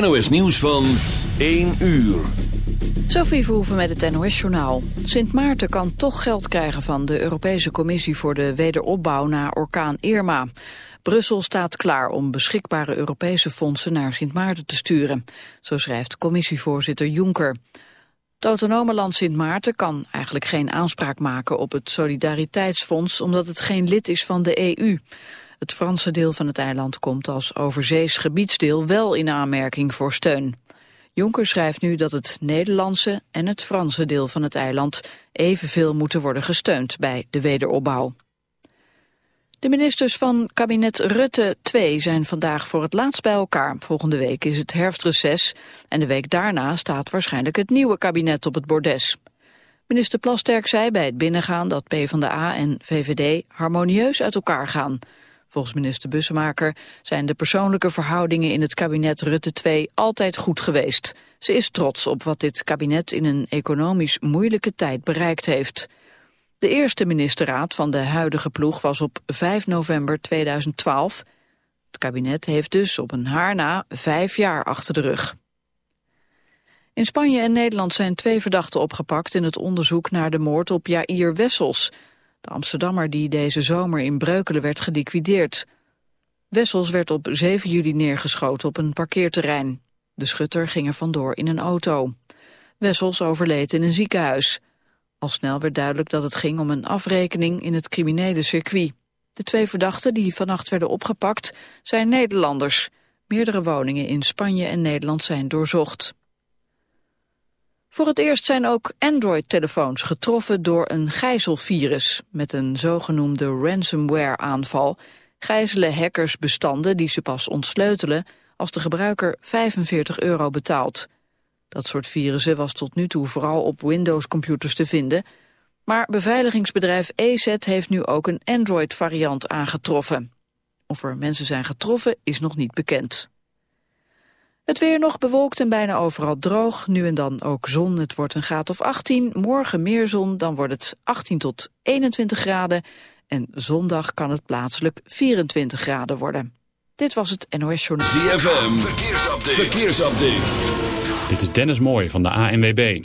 NOS Nieuws van 1 uur. Sophie Verhoeven met het NOS-journaal. Sint Maarten kan toch geld krijgen van de Europese Commissie voor de wederopbouw na orkaan Irma. Brussel staat klaar om beschikbare Europese fondsen naar Sint Maarten te sturen. Zo schrijft commissievoorzitter Juncker. Het autonome land Sint Maarten kan eigenlijk geen aanspraak maken op het Solidariteitsfonds... omdat het geen lid is van de EU. Het Franse deel van het eiland komt als overzees gebiedsdeel wel in aanmerking voor steun. Jonker schrijft nu dat het Nederlandse en het Franse deel van het eiland evenveel moeten worden gesteund bij de wederopbouw. De ministers van kabinet Rutte 2 zijn vandaag voor het laatst bij elkaar. Volgende week is het herfstreces en de week daarna staat waarschijnlijk het nieuwe kabinet op het bordes. Minister Plasterk zei bij het binnengaan dat PvdA en VVD harmonieus uit elkaar gaan. Volgens minister Bussemaker zijn de persoonlijke verhoudingen in het kabinet Rutte 2 altijd goed geweest. Ze is trots op wat dit kabinet in een economisch moeilijke tijd bereikt heeft. De eerste ministerraad van de huidige ploeg was op 5 november 2012. Het kabinet heeft dus op een haar na vijf jaar achter de rug. In Spanje en Nederland zijn twee verdachten opgepakt in het onderzoek naar de moord op Jair Wessels... De Amsterdammer die deze zomer in Breukelen werd geliquideerd. Wessels werd op 7 juli neergeschoten op een parkeerterrein. De schutter ging er vandoor in een auto. Wessels overleed in een ziekenhuis. Al snel werd duidelijk dat het ging om een afrekening in het criminele circuit. De twee verdachten die vannacht werden opgepakt zijn Nederlanders. Meerdere woningen in Spanje en Nederland zijn doorzocht. Voor het eerst zijn ook Android-telefoons getroffen door een gijzelvirus. Met een zogenoemde ransomware-aanval gijzelen hackers bestanden die ze pas ontsleutelen als de gebruiker 45 euro betaalt. Dat soort virussen was tot nu toe vooral op Windows-computers te vinden... maar beveiligingsbedrijf EZ heeft nu ook een Android-variant aangetroffen. Of er mensen zijn getroffen is nog niet bekend. Het weer nog bewolkt en bijna overal droog. Nu en dan ook zon. Het wordt een graad of 18. Morgen meer zon, dan wordt het 18 tot 21 graden. En zondag kan het plaatselijk 24 graden worden. Dit was het NOS Journal. ZFM, verkeersupdate. verkeersupdate. Dit is Dennis Mooij van de ANWB.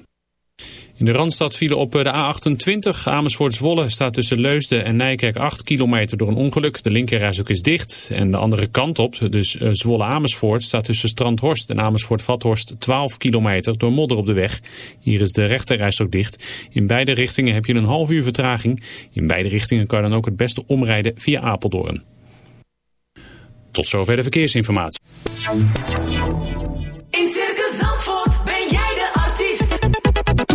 In de Randstad vielen op eh, de A28 Amersfoort-Zwolle staat tussen Leusden en Nijkerk 8 kilometer door een ongeluk. De linkerreis is dicht en de andere kant op, dus eh, Zwolle-Amersfoort, staat tussen Strandhorst en Amersfoort-Vathorst 12 kilometer door modder op de weg. Hier is de rechterreis ook dicht. In beide richtingen heb je een half uur vertraging. In beide richtingen kan je dan ook het beste omrijden via Apeldoorn. Tot zover de verkeersinformatie.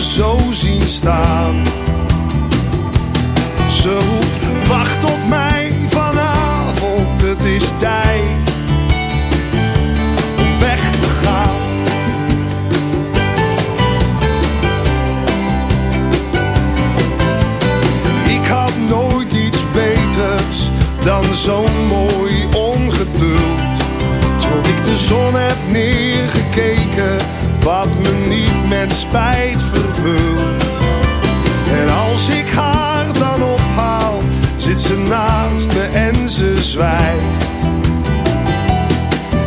Zo zien staan. Ze roept, wacht op mij vanavond, het is tijd om weg te gaan. Ik had nooit iets beters dan zo'n mooi ongeduld. Tot ik de zon heb neergekeken, wat me niet met spijt vervult. En als ik haar dan ophaal, zit ze naast me en ze zwijgt.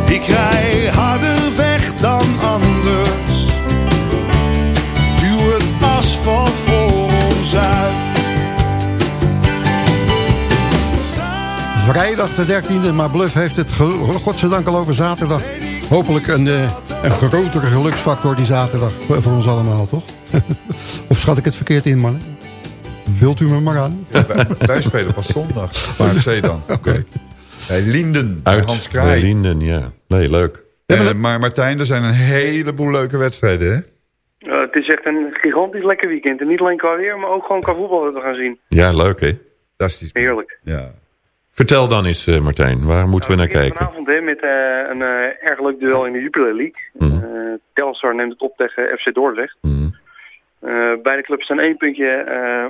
Ik rij harder weg dan anders. Duw het asfalt voor ons uit. Vrijdag de 13e, maar Bluff heeft het godzijdank al over zaterdag. Hopelijk een, eh, een grotere geluksfactor die zaterdag voor ons allemaal, toch? of schat ik het verkeerd in, man? Vult u me maar aan. Wij, wij spelen pas zondag. Maar C dan. Oké. Bij Linden. Uit Hans Kraai. Linden, ja. Nee, leuk. Maar Martijn, er zijn een heleboel leuke wedstrijden, hè? Het is echt een gigantisch lekker weekend. En niet alleen qua weer, maar ook gewoon qua voetbal dat we gaan zien. Ja, leuk hè? Fantastisch. Heerlijk. Ja. Vertel dan eens, eh, Martijn, waar moeten we naar We beginnen kijken? Vanavond hè, met eh, een eh, erg leuk duel in de Jupiler League. Eh, Telstar neemt het op tegen FC Dordrecht. Mhm. Beide clubs staan één puntje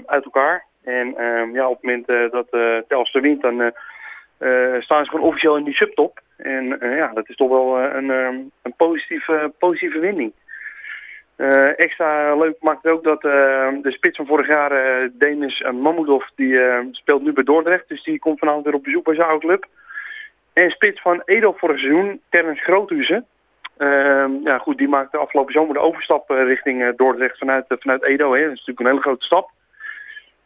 uit elkaar. En ehm, ja, op het moment dat Telstar wint, dan staan ze gewoon officieel in die subtop. En ja, dat is toch wel een, ehm, een positieve, positieve winning. Eh, extra leuk maakt het ook dat eh, de spits van vorig jaar, eh Denis Mammoedov, die speelt nu bij Dordrecht. Dus die komt vanavond weer op bezoek bij zijn oude club. En spits van Edo vorig seizoen, Terrence Groothuizen. Ja goed, die maakte afgelopen zomer de overstap richting Dordrecht vanuit, vanuit Edo. Hè. Dat is natuurlijk een hele grote stap.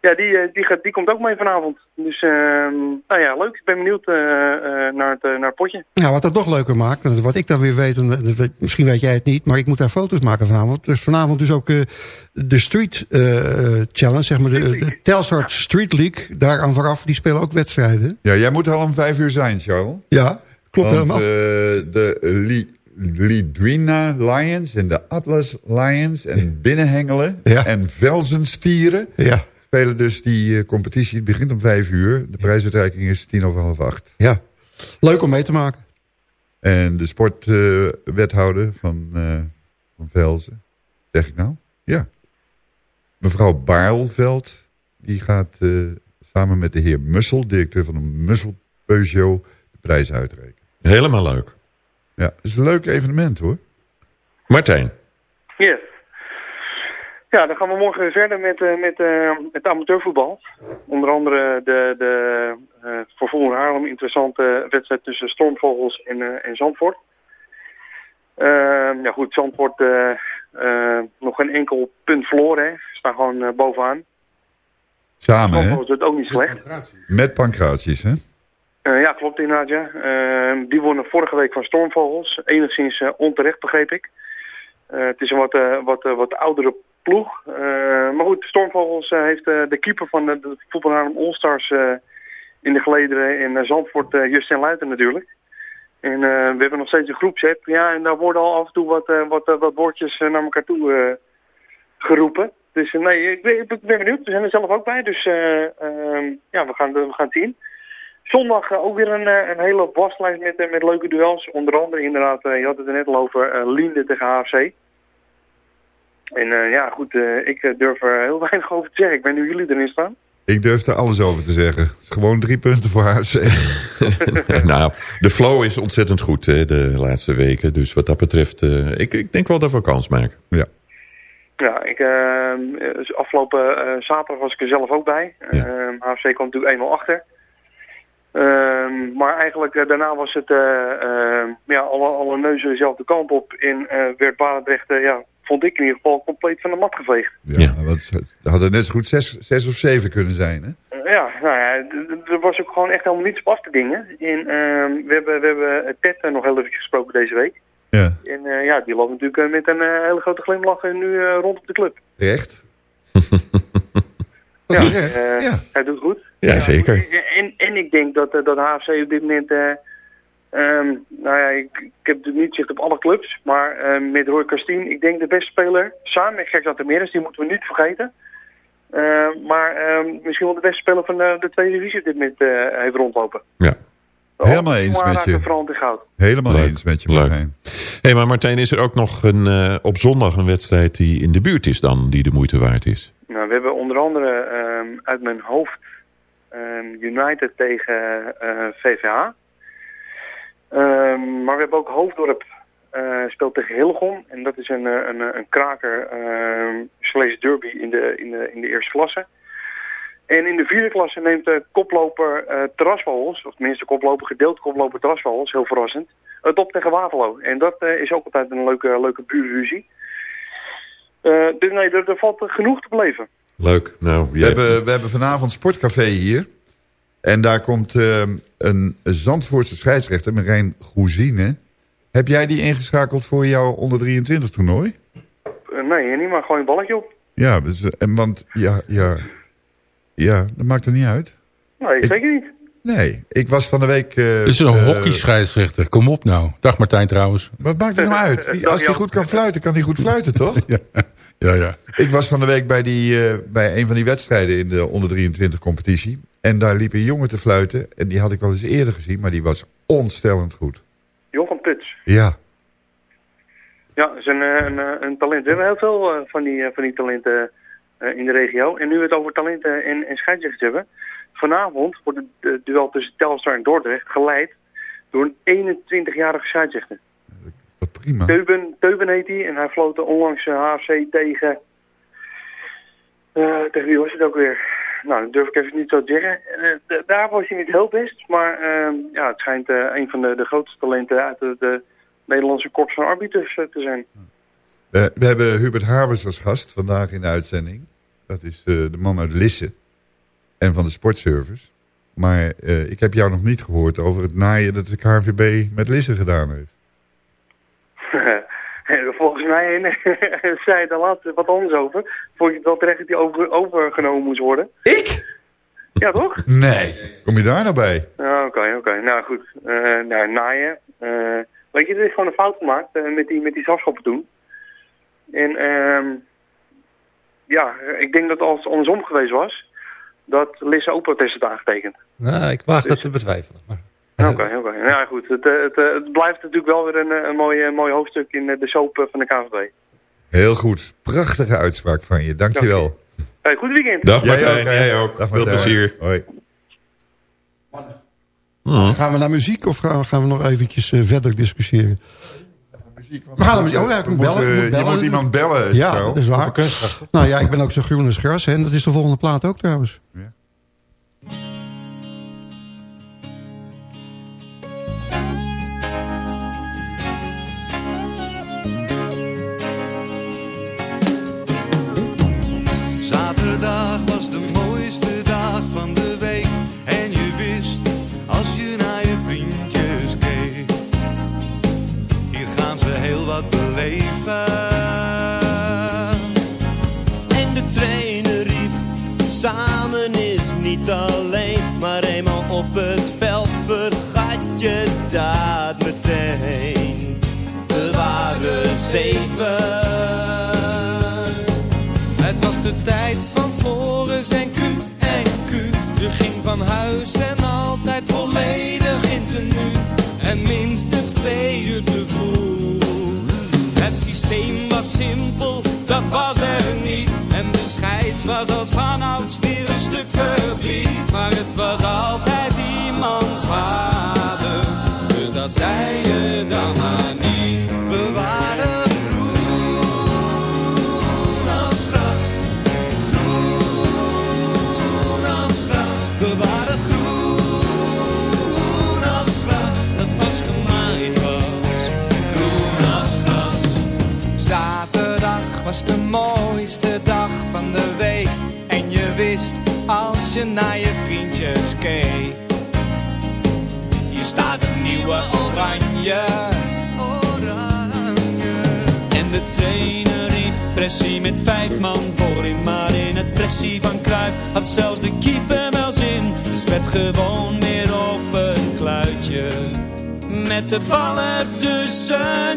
Ja, die, eh, die, gaat, die komt ook mee vanavond. Dus ehm, nou ja, leuk. Ik ben benieuwd eh, eh, naar, het, naar het potje. Nou, wat dat nog leuker maakt, en wat ik dan weer weet, en dat misschien weet jij het niet, maar ik moet daar foto's maken vanavond. Dus vanavond dus ook eh, de Street eh, Challenge, zeg maar, de, de Telstar Street League, daaraan vooraf, die spelen ook wedstrijden. Ja, jij moet al om vijf uur zijn, Charles. Ja, klopt Want, helemaal. eh, de Li- Lidwina Lions en de Atlas Lions en Binnenhengelen en Velzenstieren ja. Spelen dus die eh, competitie. Het begint om vijf uur. De prijsuitreiking is tien over half acht. Ja, leuk om mee te maken. En de sportwethouder van, eh, van Velzen, zeg ik nou? Ja. Mevrouw Baarlveld, die gaat eh, samen met de heer Mussel, directeur van de Mussel Peugeot, de prijs uitreiken. Helemaal leuk. Ja, het is een leuk evenement hoor. Martijn. Yes. Ja, dan gaan we morgen verder met, eh, met eh, het amateurvoetbal. Onder andere de, de eh, voor Volendam Haarlem interessante wedstrijd tussen Stormvogels en, eh, en Zandvoort. Ehm, ja goed, Zandvoort eh, eh, nog geen enkel punt verloren. Hè. Ze staan gewoon eh, bovenaan. Samen hè? Het ook niet slecht. Met Pancratius hè? Eh, ja, klopt inderdaad, ja. Ehm, die wonnen vorige week van Stormvogels. Enigszins eh, onterecht, begreep ik. Eh, het is een wat, eh, wat, eh, wat oudere ploeg. Eh, maar goed, Stormvogels eh, heeft eh, de keeper van de, de Voetbal Haarlem All-Stars in de gelederen. In Zandvoort, Justin Luiten natuurlijk. En we hebben nog steeds een groepsapp. Ja, en daar worden al af en toe wat, wat, wat woordjes naar elkaar toe geroepen. Dus nee, ik ben, ik ben benieuwd. We zijn er zelf ook bij. Dus eh, ehm, ja, we gaan, we gaan het zien. Zondag ook weer een, een hele waslijst met, met leuke duels. Onder andere inderdaad, je had het er net al over, Liende tegen HFC. En eh, ja, goed, eh, ik eh, durf er heel weinig over te zeggen. Ik weet niet hoe jullie erin staan. Ik durf er alles over te zeggen. Gewoon drie punten voor HFC. nou, de flow is ontzettend goed hè, de laatste weken. Dus wat dat betreft, eh, ik, ik denk wel dat we kans maken. Ja. Ja, ik, afgelopen eh, zaterdag was ik er zelf ook bij. Ehm, HFC kwam natuurlijk 1-0 achter. Ehm, maar eigenlijk daarna was het eh, ehm, ja, alle, alle neuzen dezelfde kant op. En eh, werd Barendrecht, ja, vond ik in ieder geval, compleet van de mat geveegd. Ja, wat, het hadden net zo goed zes, zes of zeven kunnen zijn. Hè? Eh, ja, nou ja, er was ook gewoon echt helemaal niets op af te dingen. En ehm, we hebben, we hebben Ted eh, nog heel even gesproken deze week. Ja. En eh, ja, die loopt natuurlijk met een hele grote glimlach en nu eh, rond op de club. Echt? Ja, Ja, ja. hij doet goed. Ja, zeker. En, en ik denk dat, dat HFC op dit moment eh, Ehm, nou ja, ik, ik heb natuurlijk niet zicht op alle clubs, maar ehm, met Roy Castien, ik denk de beste speler, samen met Gert Ramirez, die moeten we niet vergeten. Ehm, maar ehm, misschien wel de beste speler van de, de tweede divisie op dit moment eh, heeft rondlopen. Ja. Helemaal eens met je. Helemaal Leuk, eens met je, leuk. Hé, maar Martijn, is er ook nog een, eh, op zondag een wedstrijd die in de buurt is dan, die de moeite waard is? Nou, we hebben onder andere ehm, uit mijn hoofd ehm, United tegen eh, VVH. Ehm, maar we hebben ook Hoofddorp eh, speelt tegen Hillegom. En dat is een, eh, een, eh, een kraker ehm slash derby in de, in, de, in de eerste klasse. En in de vierde klasse neemt de koploper eh Terrasvogels, of tenminste de koploper, gedeeld koploper Terrasvogels, heel verrassend, het op tegen Waterloo. En dat eh, is ook altijd een leuke, leuke buurruzie. Eh, dus nee, er, er valt genoeg te beleven. Leuk. Nou, We hebben, we hebben vanavond Sportcafé hier. En daar komt ehm, een Zandvoortse scheidsrechter, Marijn Goezine. Heb jij die ingeschakeld voor jouw onder 23 toernooi? Eh, nee, niet maar gewoon een balletje op. Ja, dus, eh, en want ja, ja, ja, dat maakt er niet uit. Nee, zeker niet. Nee, ik was van de week... eh, Het is een eh, hockeyscheidsrechter. Kom op nou. Dag Martijn trouwens. Wat maakt het nou uit? Die- als hij goed kan fluiten, kan hij goed fluiten, toch? Ja, ja. Ik was van de week bij, die, eh, bij een van die wedstrijden in de onder 23 competitie. En daar liep een jongen te fluiten. En die had ik wel eens eerder gezien, maar die was ontstellend goed. Johan Puts. Ja, Ja, dat is een, eh, een, eh, een talent. We hebben heel veel eh, van, die, van die talenten in de regio. En nu we het over talenten en, en scheidsrechters hebben. Vanavond wordt het duel tussen Telstar en Dordrecht geleid door een 21-jarige scheidsrechter. prima. Teuben, Teuben heet hij en hij floot onlangs HFC tegen... tegen wie was het ook weer? Nou, dat durf ik even niet zo te zeggen. Eh, d- daar was hij niet heel best, maar eh, ja, het schijnt eh, een van de, de grootste talenten uit de, de Nederlandse korps van arbiters eh, te zijn. we, we hebben Hubert Habers als gast vandaag in de uitzending. Dat is eh, de man uit Lisse en van de sportservice. Maar eh, ik heb jou nog niet gehoord over het naaien dat de KNVB met Lisse gedaan heeft. Volgens mij zei je daar laatst wat anders over. Vond je het wel terecht dat die over, overgenomen moest worden? Ik? Ja, toch? Nee. Kom je daar nou bij? Ja, Oké, oké. Nou goed. Eh nou, naaien. Eh, weet je, er is gewoon een fout gemaakt eh, met die, met die toen. En ehm ja, ik denk dat als het andersom geweest was, dat Lisse ook protest had aangetekend. Nou, ik waag het te betwijfelen. Maar... Oké, oké. Nou ja, goed. Het, eh, het, eh, het blijft natuurlijk wel weer een, eh, een, mooi, mooi hoofdstuk in de soap van de KVB. Heel goed. Prachtige uitspraak van je. Dankjewel. Hey, goed weekend. Dag Jij Martijn, ook, jij ook. Dag, Veel Martijn. plezier. Hoi. Gaan we naar muziek of gaan, gaan we nog eventjes verder discussiëren? We gaan naar muziek. Oh ja, ik moet bellen. je moet iemand bellen, Ja, zo. dat is waar. Nou ja, ik ben ook zo groen als gras. Hè, en dat is de volgende plaat ook trouwens. Zaterdag tijd van Floris en Q en Q. Je ging van huis en altijd volledig in tenue En minstens twee uur te vroeg. Het systeem was simpel, dat was er niet. En de scheids was als vanouds weer een stuk verdriet. Maar het was altijd iemands vader Dus dat zei je dan maar je naar je vriendjes keek Hier staat een nieuwe oranje Oranje En de trainer riep pressie met vijf man voorin Maar in het pressie van Cruijff had zelfs de keeper wel zin Dus werd gewoon weer op een kluitje met de ballen tussenin.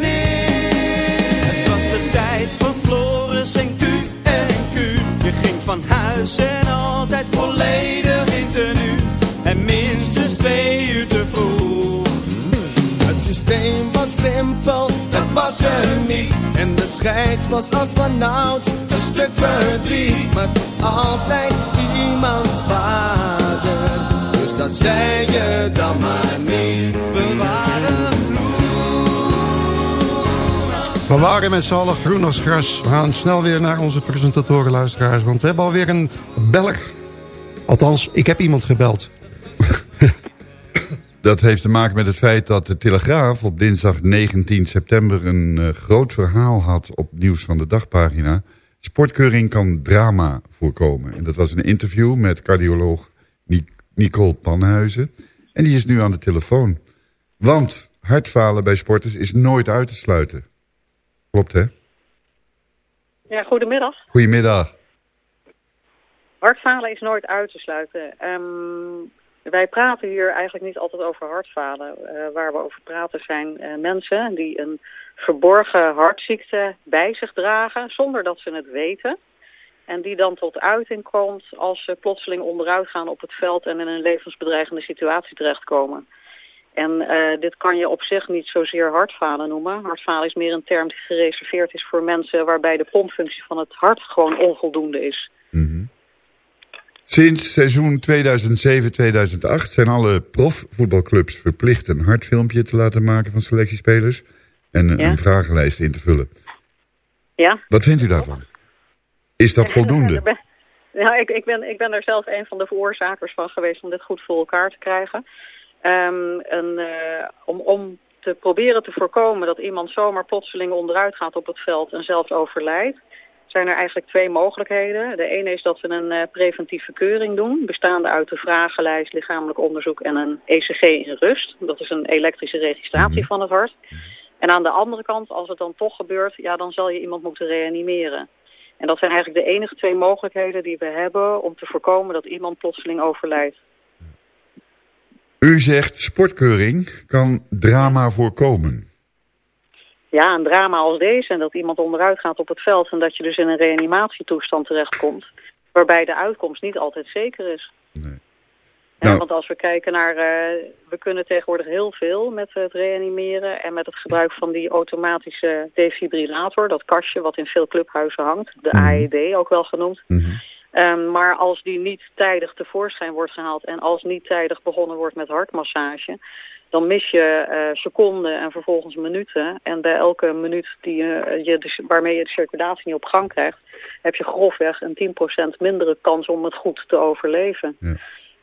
Het was de tijd van Floris en Q en Q. Je ging van huis en altijd volledig in tenue. En minstens twee uur te vroeg. Het systeem was simpel, dat was er niet. En de scheids was als vanouds een stuk verdriet. Maar het was altijd iemands vader. Dus dat zei je dan maar niet. We waren We waren met z'n allen groen als gras. We gaan snel weer naar onze presentatoren, luisteraars. Want we hebben alweer een Belg. Althans, ik heb iemand gebeld. Dat heeft te maken met het feit dat de Telegraaf op dinsdag 19 september... een eh, groot verhaal had op Nieuws van de Dagpagina. Sportkeuring kan drama voorkomen. En dat was een interview met cardioloog Ni- Nicole Panhuizen. En die is nu aan de telefoon. Want hartfalen bij sporters is nooit uit te sluiten. Klopt, hè? Ja, goedemiddag. Goedemiddag. Hartfalen is nooit uit te sluiten. Ehm, wij praten hier eigenlijk niet altijd over hartfalen. Eh, waar we over praten zijn eh, mensen die een verborgen hartziekte bij zich dragen zonder dat ze het weten. En die dan tot uiting komt als ze plotseling onderuit gaan op het veld en in een levensbedreigende situatie terechtkomen. En eh, dit kan je op zich niet zozeer hartfalen noemen. Hartfalen is meer een term die gereserveerd is voor mensen waarbij de pompfunctie van het hart gewoon onvoldoende is. Sinds seizoen 2007-2008 zijn alle profvoetbalclubs verplicht een hartfilmpje te laten maken van selectiespelers en Ja. een vragenlijst in te vullen. Ja? Wat vindt u daarvan? Is dat voldoende? Ik ben, ja, ik, ik, ben, ik ben er zelf een van de veroorzakers van geweest om dit goed voor elkaar te krijgen. Ehm, en, eh, om, om te proberen te voorkomen dat iemand zomaar plotseling onderuit gaat op het veld en zelfs overlijdt, zijn er eigenlijk twee mogelijkheden. De ene is dat we een eh, preventieve keuring doen, bestaande uit de vragenlijst, lichamelijk onderzoek en een ECG in rust. Dat is een elektrische registratie van het hart. En aan de andere kant, als het dan toch gebeurt, ja, dan zal je iemand moeten reanimeren. En dat zijn eigenlijk de enige twee mogelijkheden die we hebben om te voorkomen dat iemand plotseling overlijdt. U zegt sportkeuring kan drama voorkomen. Ja, een drama als deze en dat iemand onderuit gaat op het veld en dat je dus in een reanimatietoestand terechtkomt, waarbij de uitkomst niet altijd zeker is. Ja, Nou. want als we kijken naar, eh, we kunnen tegenwoordig heel veel met het reanimeren en met het gebruik van die automatische defibrillator, dat kastje wat in veel clubhuizen hangt, de AED ook wel genoemd. Ehm, maar als die niet tijdig tevoorschijn wordt gehaald en als niet tijdig begonnen wordt met hartmassage, dan mis je eh, seconden en vervolgens minuten. En bij elke minuut die, eh, je de, waarmee je de circulatie niet op gang krijgt, heb je grofweg een 10% mindere kans om het goed te overleven.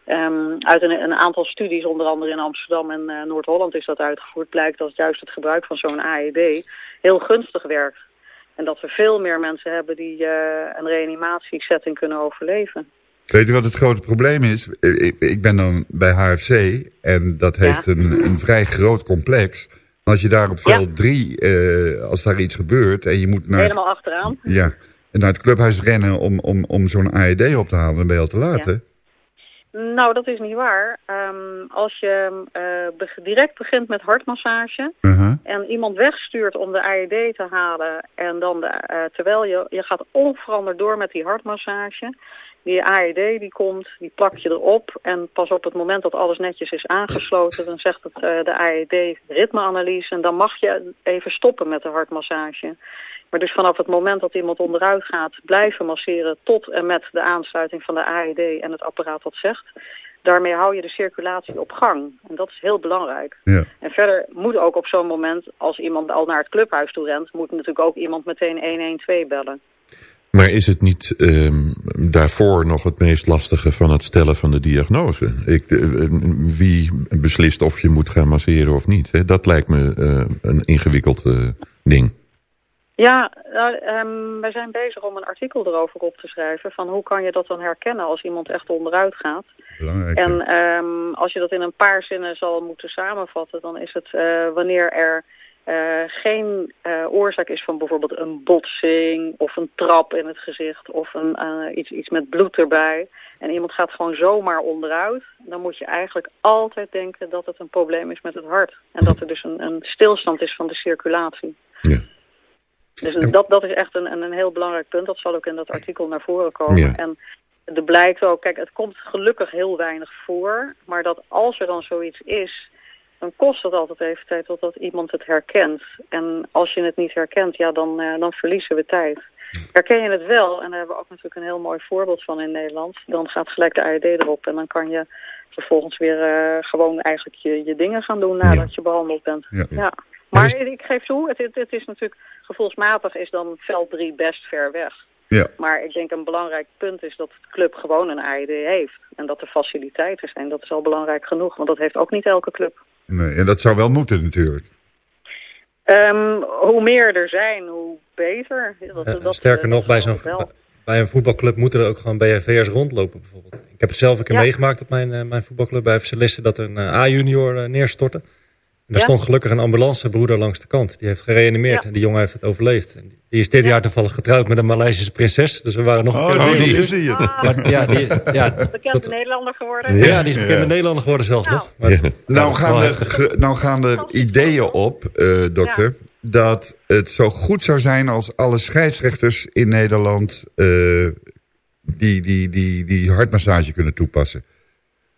Ehm, uit een, een aantal studies, onder andere in Amsterdam en eh, Noord-Holland is dat uitgevoerd, blijkt dat juist het gebruik van zo'n AED heel gunstig werkt. En dat we veel meer mensen hebben die een reanimatiesetting kunnen overleven. Weet u wat het grote probleem is? Ik, ik ben dan bij HFC en dat heeft een, een vrij groot complex. Als je daar op veld 3, eh, als daar iets gebeurt en je moet naar, het, Helemaal achteraan. ja, en naar het clubhuis rennen om, om, om zo'n AED op te halen, dan ben je al te laat, hè? Nou, dat is niet waar. Ehm, als je eh, be- direct begint met hartmassage Uh-huh. en iemand wegstuurt om de AED te halen en dan de, eh, terwijl je, je gaat onveranderd door met die hartmassage, die AED die komt, die plak je erop en pas op het moment dat alles netjes is aangesloten, dan zegt het, eh, de AED ritmeanalyse en dan mag je even stoppen met de hartmassage. Maar dus vanaf het moment dat iemand onderuit gaat, blijven masseren tot en met de aansluiting van de AED en het apparaat dat zegt. Daarmee hou je de circulatie op gang. En dat is heel belangrijk. Ja. En verder moet ook op zo'n moment, als iemand al naar het clubhuis toe rent, moet natuurlijk ook iemand meteen 112 bellen. Maar is het niet ehm, daarvoor nog het meest lastige van het stellen van de diagnose? Ik, eh, wie beslist of je moet gaan masseren of niet? Hè? Dat lijkt me eh, een ingewikkeld eh, ding. Ja, nou, ehm, wij zijn bezig om een artikel erover op te schrijven van hoe kan je dat dan herkennen als iemand echt onderuit gaat. Belangrijk. En ehm, als je dat in een paar zinnen zal moeten samenvatten, dan is het eh, wanneer er eh, geen eh, oorzaak is van bijvoorbeeld een botsing of een trap in het gezicht of een, eh, iets, iets met bloed erbij. En iemand gaat gewoon zomaar onderuit. Dan moet je eigenlijk altijd denken dat het een probleem is met het hart. En dat er dus een, een stilstand is van de circulatie. Dus een- dat, dat is echt een, een, een heel belangrijk punt. Dat zal ook in dat artikel naar voren komen. Ja. En er blijkt ook, kijk, het komt gelukkig heel weinig voor. Maar dat als er dan zoiets is, dan kost het altijd even tijd totdat iemand het herkent. En als je het niet herkent, ja, dan, eh, dan verliezen we tijd. Herken je het wel, en daar hebben we ook natuurlijk een heel mooi voorbeeld van in Nederland, dan gaat gelijk de AED erop en dan kan je vervolgens weer eh, gewoon eigenlijk je, je dingen gaan doen nadat je behandeld bent. Ja. Ja. Maar ik geef toe, het, het, het is natuurlijk gevoelsmatig is dan veld 3 best ver weg. Ja. Maar ik denk een belangrijk punt is dat de club gewoon een AED heeft. En dat er faciliteiten zijn. Dat is al belangrijk genoeg, want dat heeft ook niet elke club. Nee, en dat zou wel moeten natuurlijk. Ehm, hoe meer er zijn, hoe beter. Dat, Ja, dat, sterker eh, nog, bij, zo'n, bij een voetbalclub moeten er ook gewoon BFV'ers rondlopen bijvoorbeeld. Ik heb het zelf een keer Ja. meegemaakt op mijn, eh, mijn voetbalclub bij FC Lisse dat er een eh, A-junior eh, neerstortte. En daar Ja. stond gelukkig een ambulancebroeder langs de kant. Die heeft gereanimeerd Ja. en die jongen heeft het overleefd. En die- die is dit jaar toevallig getrouwd met een Maleisische prinses. Dus we waren nog een Oh, keer die- die is hier. Maar ja, die, ja, Bekend Nederlander geworden. ja, die is bekende Ja. Nederlander geworden zelfs Nou. nog. Maar, Nou wel gaan, er, ge- nou gaan er ideeën op, eh, dokter, dat het zo goed zou zijn als alle scheidsrechters in Nederland eh, die, die, die, die hartmassage kunnen toepassen.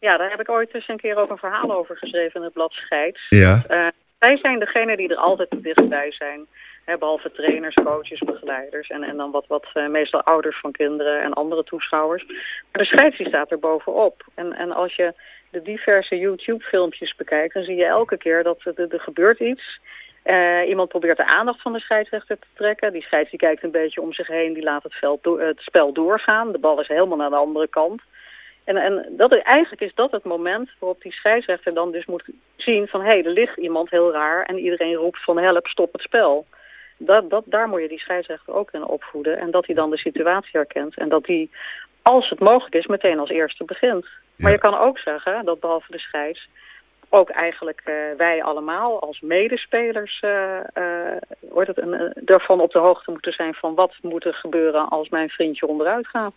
Ja, daar heb ik ooit eens een keer ook een verhaal over geschreven in het blad Scheids. Ja. Eh, wij zijn degene die er altijd dichtbij zijn. Hè, behalve trainers, coaches, begeleiders en, en dan wat, wat eh, meestal ouders van kinderen en andere toeschouwers. Maar de scheids die staat er bovenop. En, en als je de diverse YouTube-filmpjes bekijkt, dan zie je elke keer dat er, er gebeurt iets. Eh, iemand probeert de aandacht van de scheidsrechter te trekken. Die scheids die kijkt een beetje om zich heen, die laat het, veld do- het spel doorgaan. De bal is helemaal naar de andere kant. En, en dat, is- eigenlijk is dat het moment waarop die scheidsrechter dan dus moet zien van... hé, hey, er ligt iemand heel raar en iedereen roept van help, stop het spel. Dat, dat, daar moet je die scheidsrechter ook in opvoeden. En dat hij dan de situatie herkent. En dat hij, als het mogelijk is, meteen als eerste begint. Maar je kan ook zeggen dat behalve de scheids... ook eigenlijk eh, wij allemaal als medespelers... eh wordt het een, eh, ervan op de hoogte moeten zijn van wat moet er gebeuren als mijn vriendje onderuit gaat.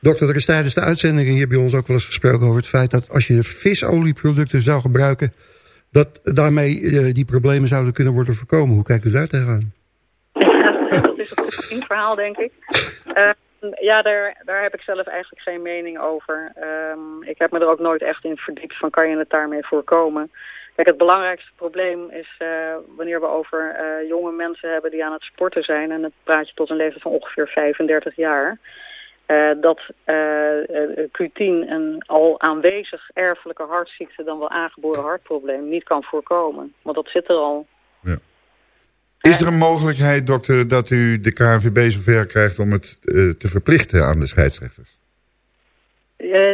Dokter, er is tijdens de uitzending hier bij ons ook wel eens gesproken over het feit dat als je visolieproducten zou gebruiken, dat daarmee eh, die problemen zouden kunnen worden voorkomen. Hoe kijkt u daar tegenaan? dat is een verhaal, denk ik. Eh, ja, daar, daar heb ik zelf eigenlijk geen mening over. Ehm, ik heb me er ook nooit echt in verdiept van kan je het daarmee voorkomen. Kijk, het belangrijkste probleem is eh, wanneer we over eh, jonge mensen hebben die aan het sporten zijn. En dan praat je tot een leeftijd van ongeveer 35 jaar. Eh, dat eh, eh, Q10 een al aanwezig erfelijke hartziekte, dan wel aangeboren hartprobleem, niet kan voorkomen. Want dat zit er al. Is er een mogelijkheid, dokter, dat u de KNVB zover krijgt om het te verplichten aan de scheidsrechters?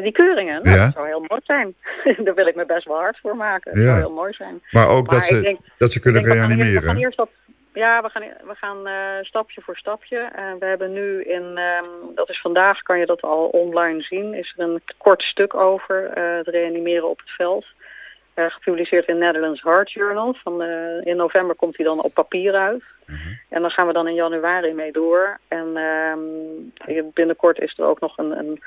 Die keuringen, nou, Ja. dat zou heel mooi zijn. Daar wil ik me best wel hard voor maken. Dat Ja. zou heel mooi zijn. Maar ook dat ze- dat ze kunnen reanimeren. Ja, we gaan, we gaan eh, stapje voor stapje. Eh, we hebben nu in, ehm, dat is vandaag, kan je dat al online zien, is er een kort stuk over eh, het reanimeren op het veld. Gepubliceerd in Netherlands Heart Journal. Van, in november komt hij dan op papier uit. En dan gaan we dan in januari mee door. En ehm, binnenkort is er ook nog een, een,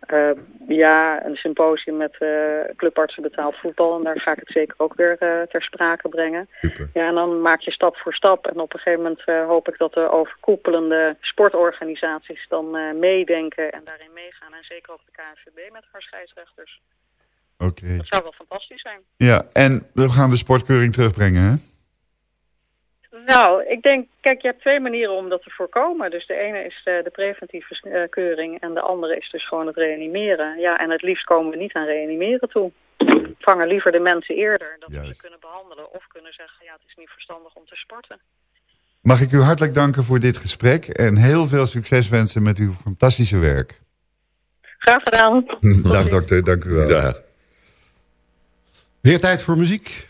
eh, ja, een symposium met eh, clubartsen betaald voetbal. En daar ga ik het zeker ook weer eh, ter sprake brengen. Ja, en dan maak je stap voor stap. En op een gegeven moment eh, hoop ik dat de overkoepelende sportorganisaties dan meedenken en daarin meegaan. En zeker ook de KNVB met haar scheidsrechters. Oké. Dat zou wel fantastisch zijn. Ja, en we gaan de sportkeuring terugbrengen, hè? Nou, ik denk, kijk, je hebt twee manieren om dat te voorkomen. Dus de ene is de, de preventieve eh, keuring en de andere is dus gewoon het reanimeren. Ja, en het liefst komen we niet aan reanimeren toe. Vangen liever de mensen eerder dat we ze kunnen behandelen of kunnen zeggen, ja, het is niet verstandig om te sporten. Mag ik u hartelijk danken voor dit gesprek en heel veel succes wensen met uw fantastische werk. Graag gedaan. Dag dokter, dank u wel. Weer tijd voor muziek.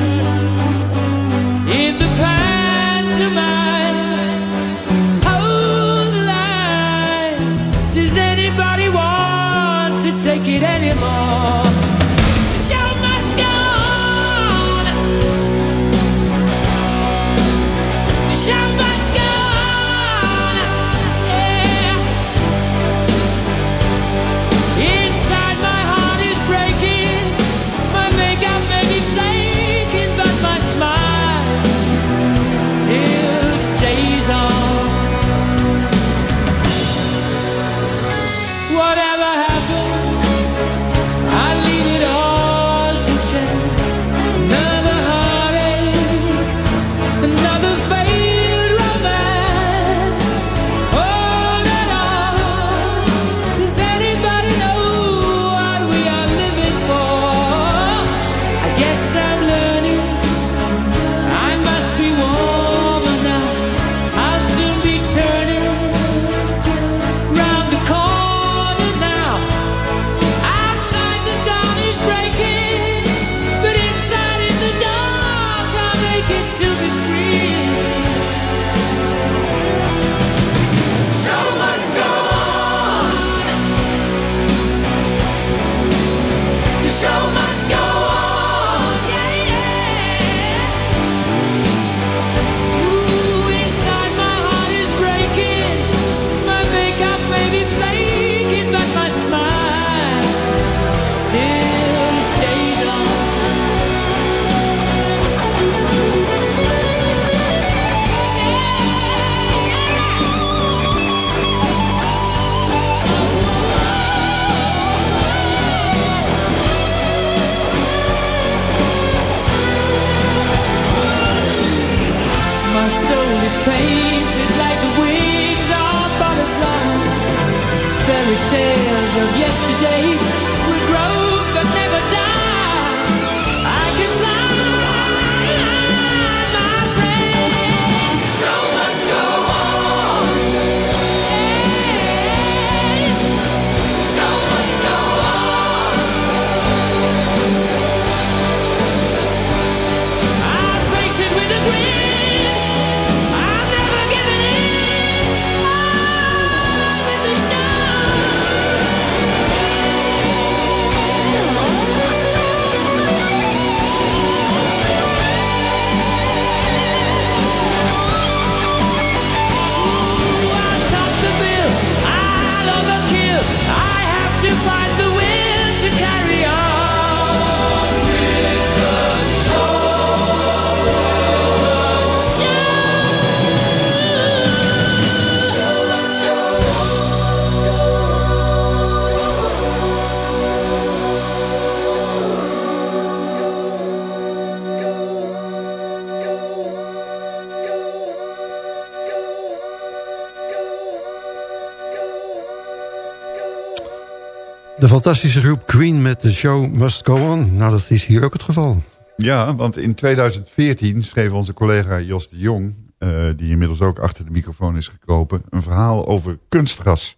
fantastische groep Queen met The Show Must Go On. Nou, dat is hier ook het geval. Ja, want in 2014 schreef onze collega Jos de Jong... eh, die inmiddels ook achter de microfoon is gekropen... een verhaal over kunstgras.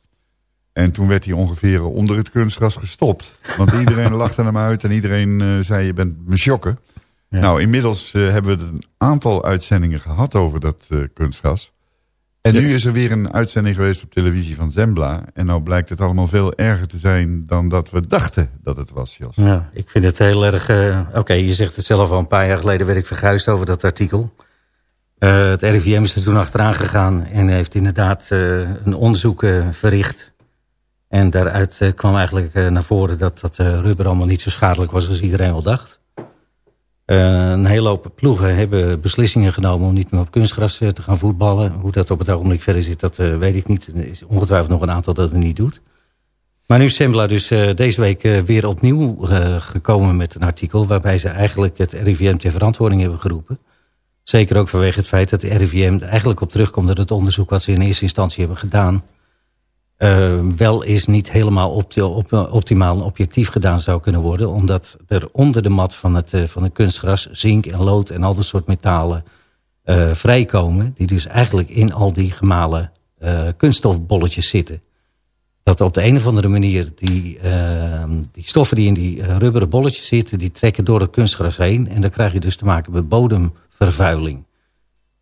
En toen werd hij ongeveer onder het kunstgras gestopt. Want iedereen lachte hem uit en iedereen eh, zei... je bent me sjokken. Nou, inmiddels eh, hebben we een aantal uitzendingen gehad over dat eh, En nu is er weer een uitzending geweest op televisie van Zembla. En nou blijkt het allemaal veel erger te zijn dan dat we dachten dat het was, Jos. Ja, ik vind het heel erg... eh, Oké, je zegt het zelf al een paar jaar geleden werd ik verguisd over dat artikel. Eh, het RIVM is er toen achteraan gegaan en heeft inderdaad eh, een onderzoek verricht. En daaruit kwam eigenlijk naar voren dat dat rubber allemaal niet zo schadelijk was als iedereen wel dacht. Eh, een hele hoop ploegen hebben beslissingen genomen om niet meer op kunstgras eh, te gaan voetballen. Hoe dat op het ogenblik verder zit, dat eh, weet ik niet. Er is ongetwijfeld nog een aantal dat het niet doet. Maar nu is Sembla dus deze week weer opnieuw gekomen met een artikel... waarbij ze eigenlijk het RIVM ter verantwoording hebben geroepen. Zeker ook vanwege het feit dat de RIVM eigenlijk op terugkomt... dat het onderzoek wat ze in eerste instantie hebben gedaan... eh, wel eens niet helemaal opti- op, optimaal en objectief gedaan zou kunnen worden. Omdat er onder de mat van het, eh, van het kunstgras zink en lood en al dat soort metalen eh, vrijkomen. Die dus eigenlijk in al die gemalen eh, kunststofbolletjes zitten. Dat op de een of andere manier die, eh, die stoffen die in die eh, rubberen bolletjes zitten... die trekken door het kunstgras heen. En dan krijg je dus te maken met bodemvervuiling.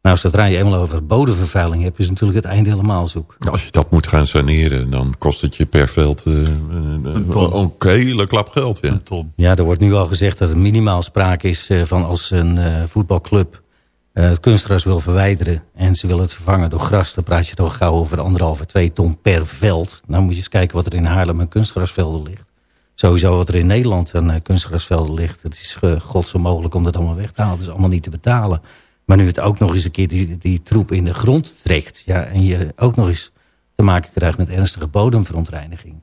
Nou, zodra je eenmaal over bodemvervuiling hebt... is natuurlijk het einde helemaal zoek. Als je dat moet gaan saneren, dan kost het je per veld eh, een, een, een hele klap geld. Ja. Ja, er wordt nu al gezegd dat er minimaal sprake is eh, van als een eh, voetbalclub eh, het kunstgras wil verwijderen en ze willen het vervangen door gras, dan praat je toch gauw over anderhalve, twee ton per veld. Nou moet je eens kijken wat er in Haarlem aan kunstgrasvelden ligt. Sowieso wat er in Nederland aan kunstgrasvelden ligt. Het is uh, godsonmogelijk om dat allemaal weg te halen. Het is allemaal niet te betalen. Maar nu het ook nog eens een keer die, die troep in de grond trekt... Ja, en je ook nog eens te maken krijgt met ernstige bodemverontreiniging...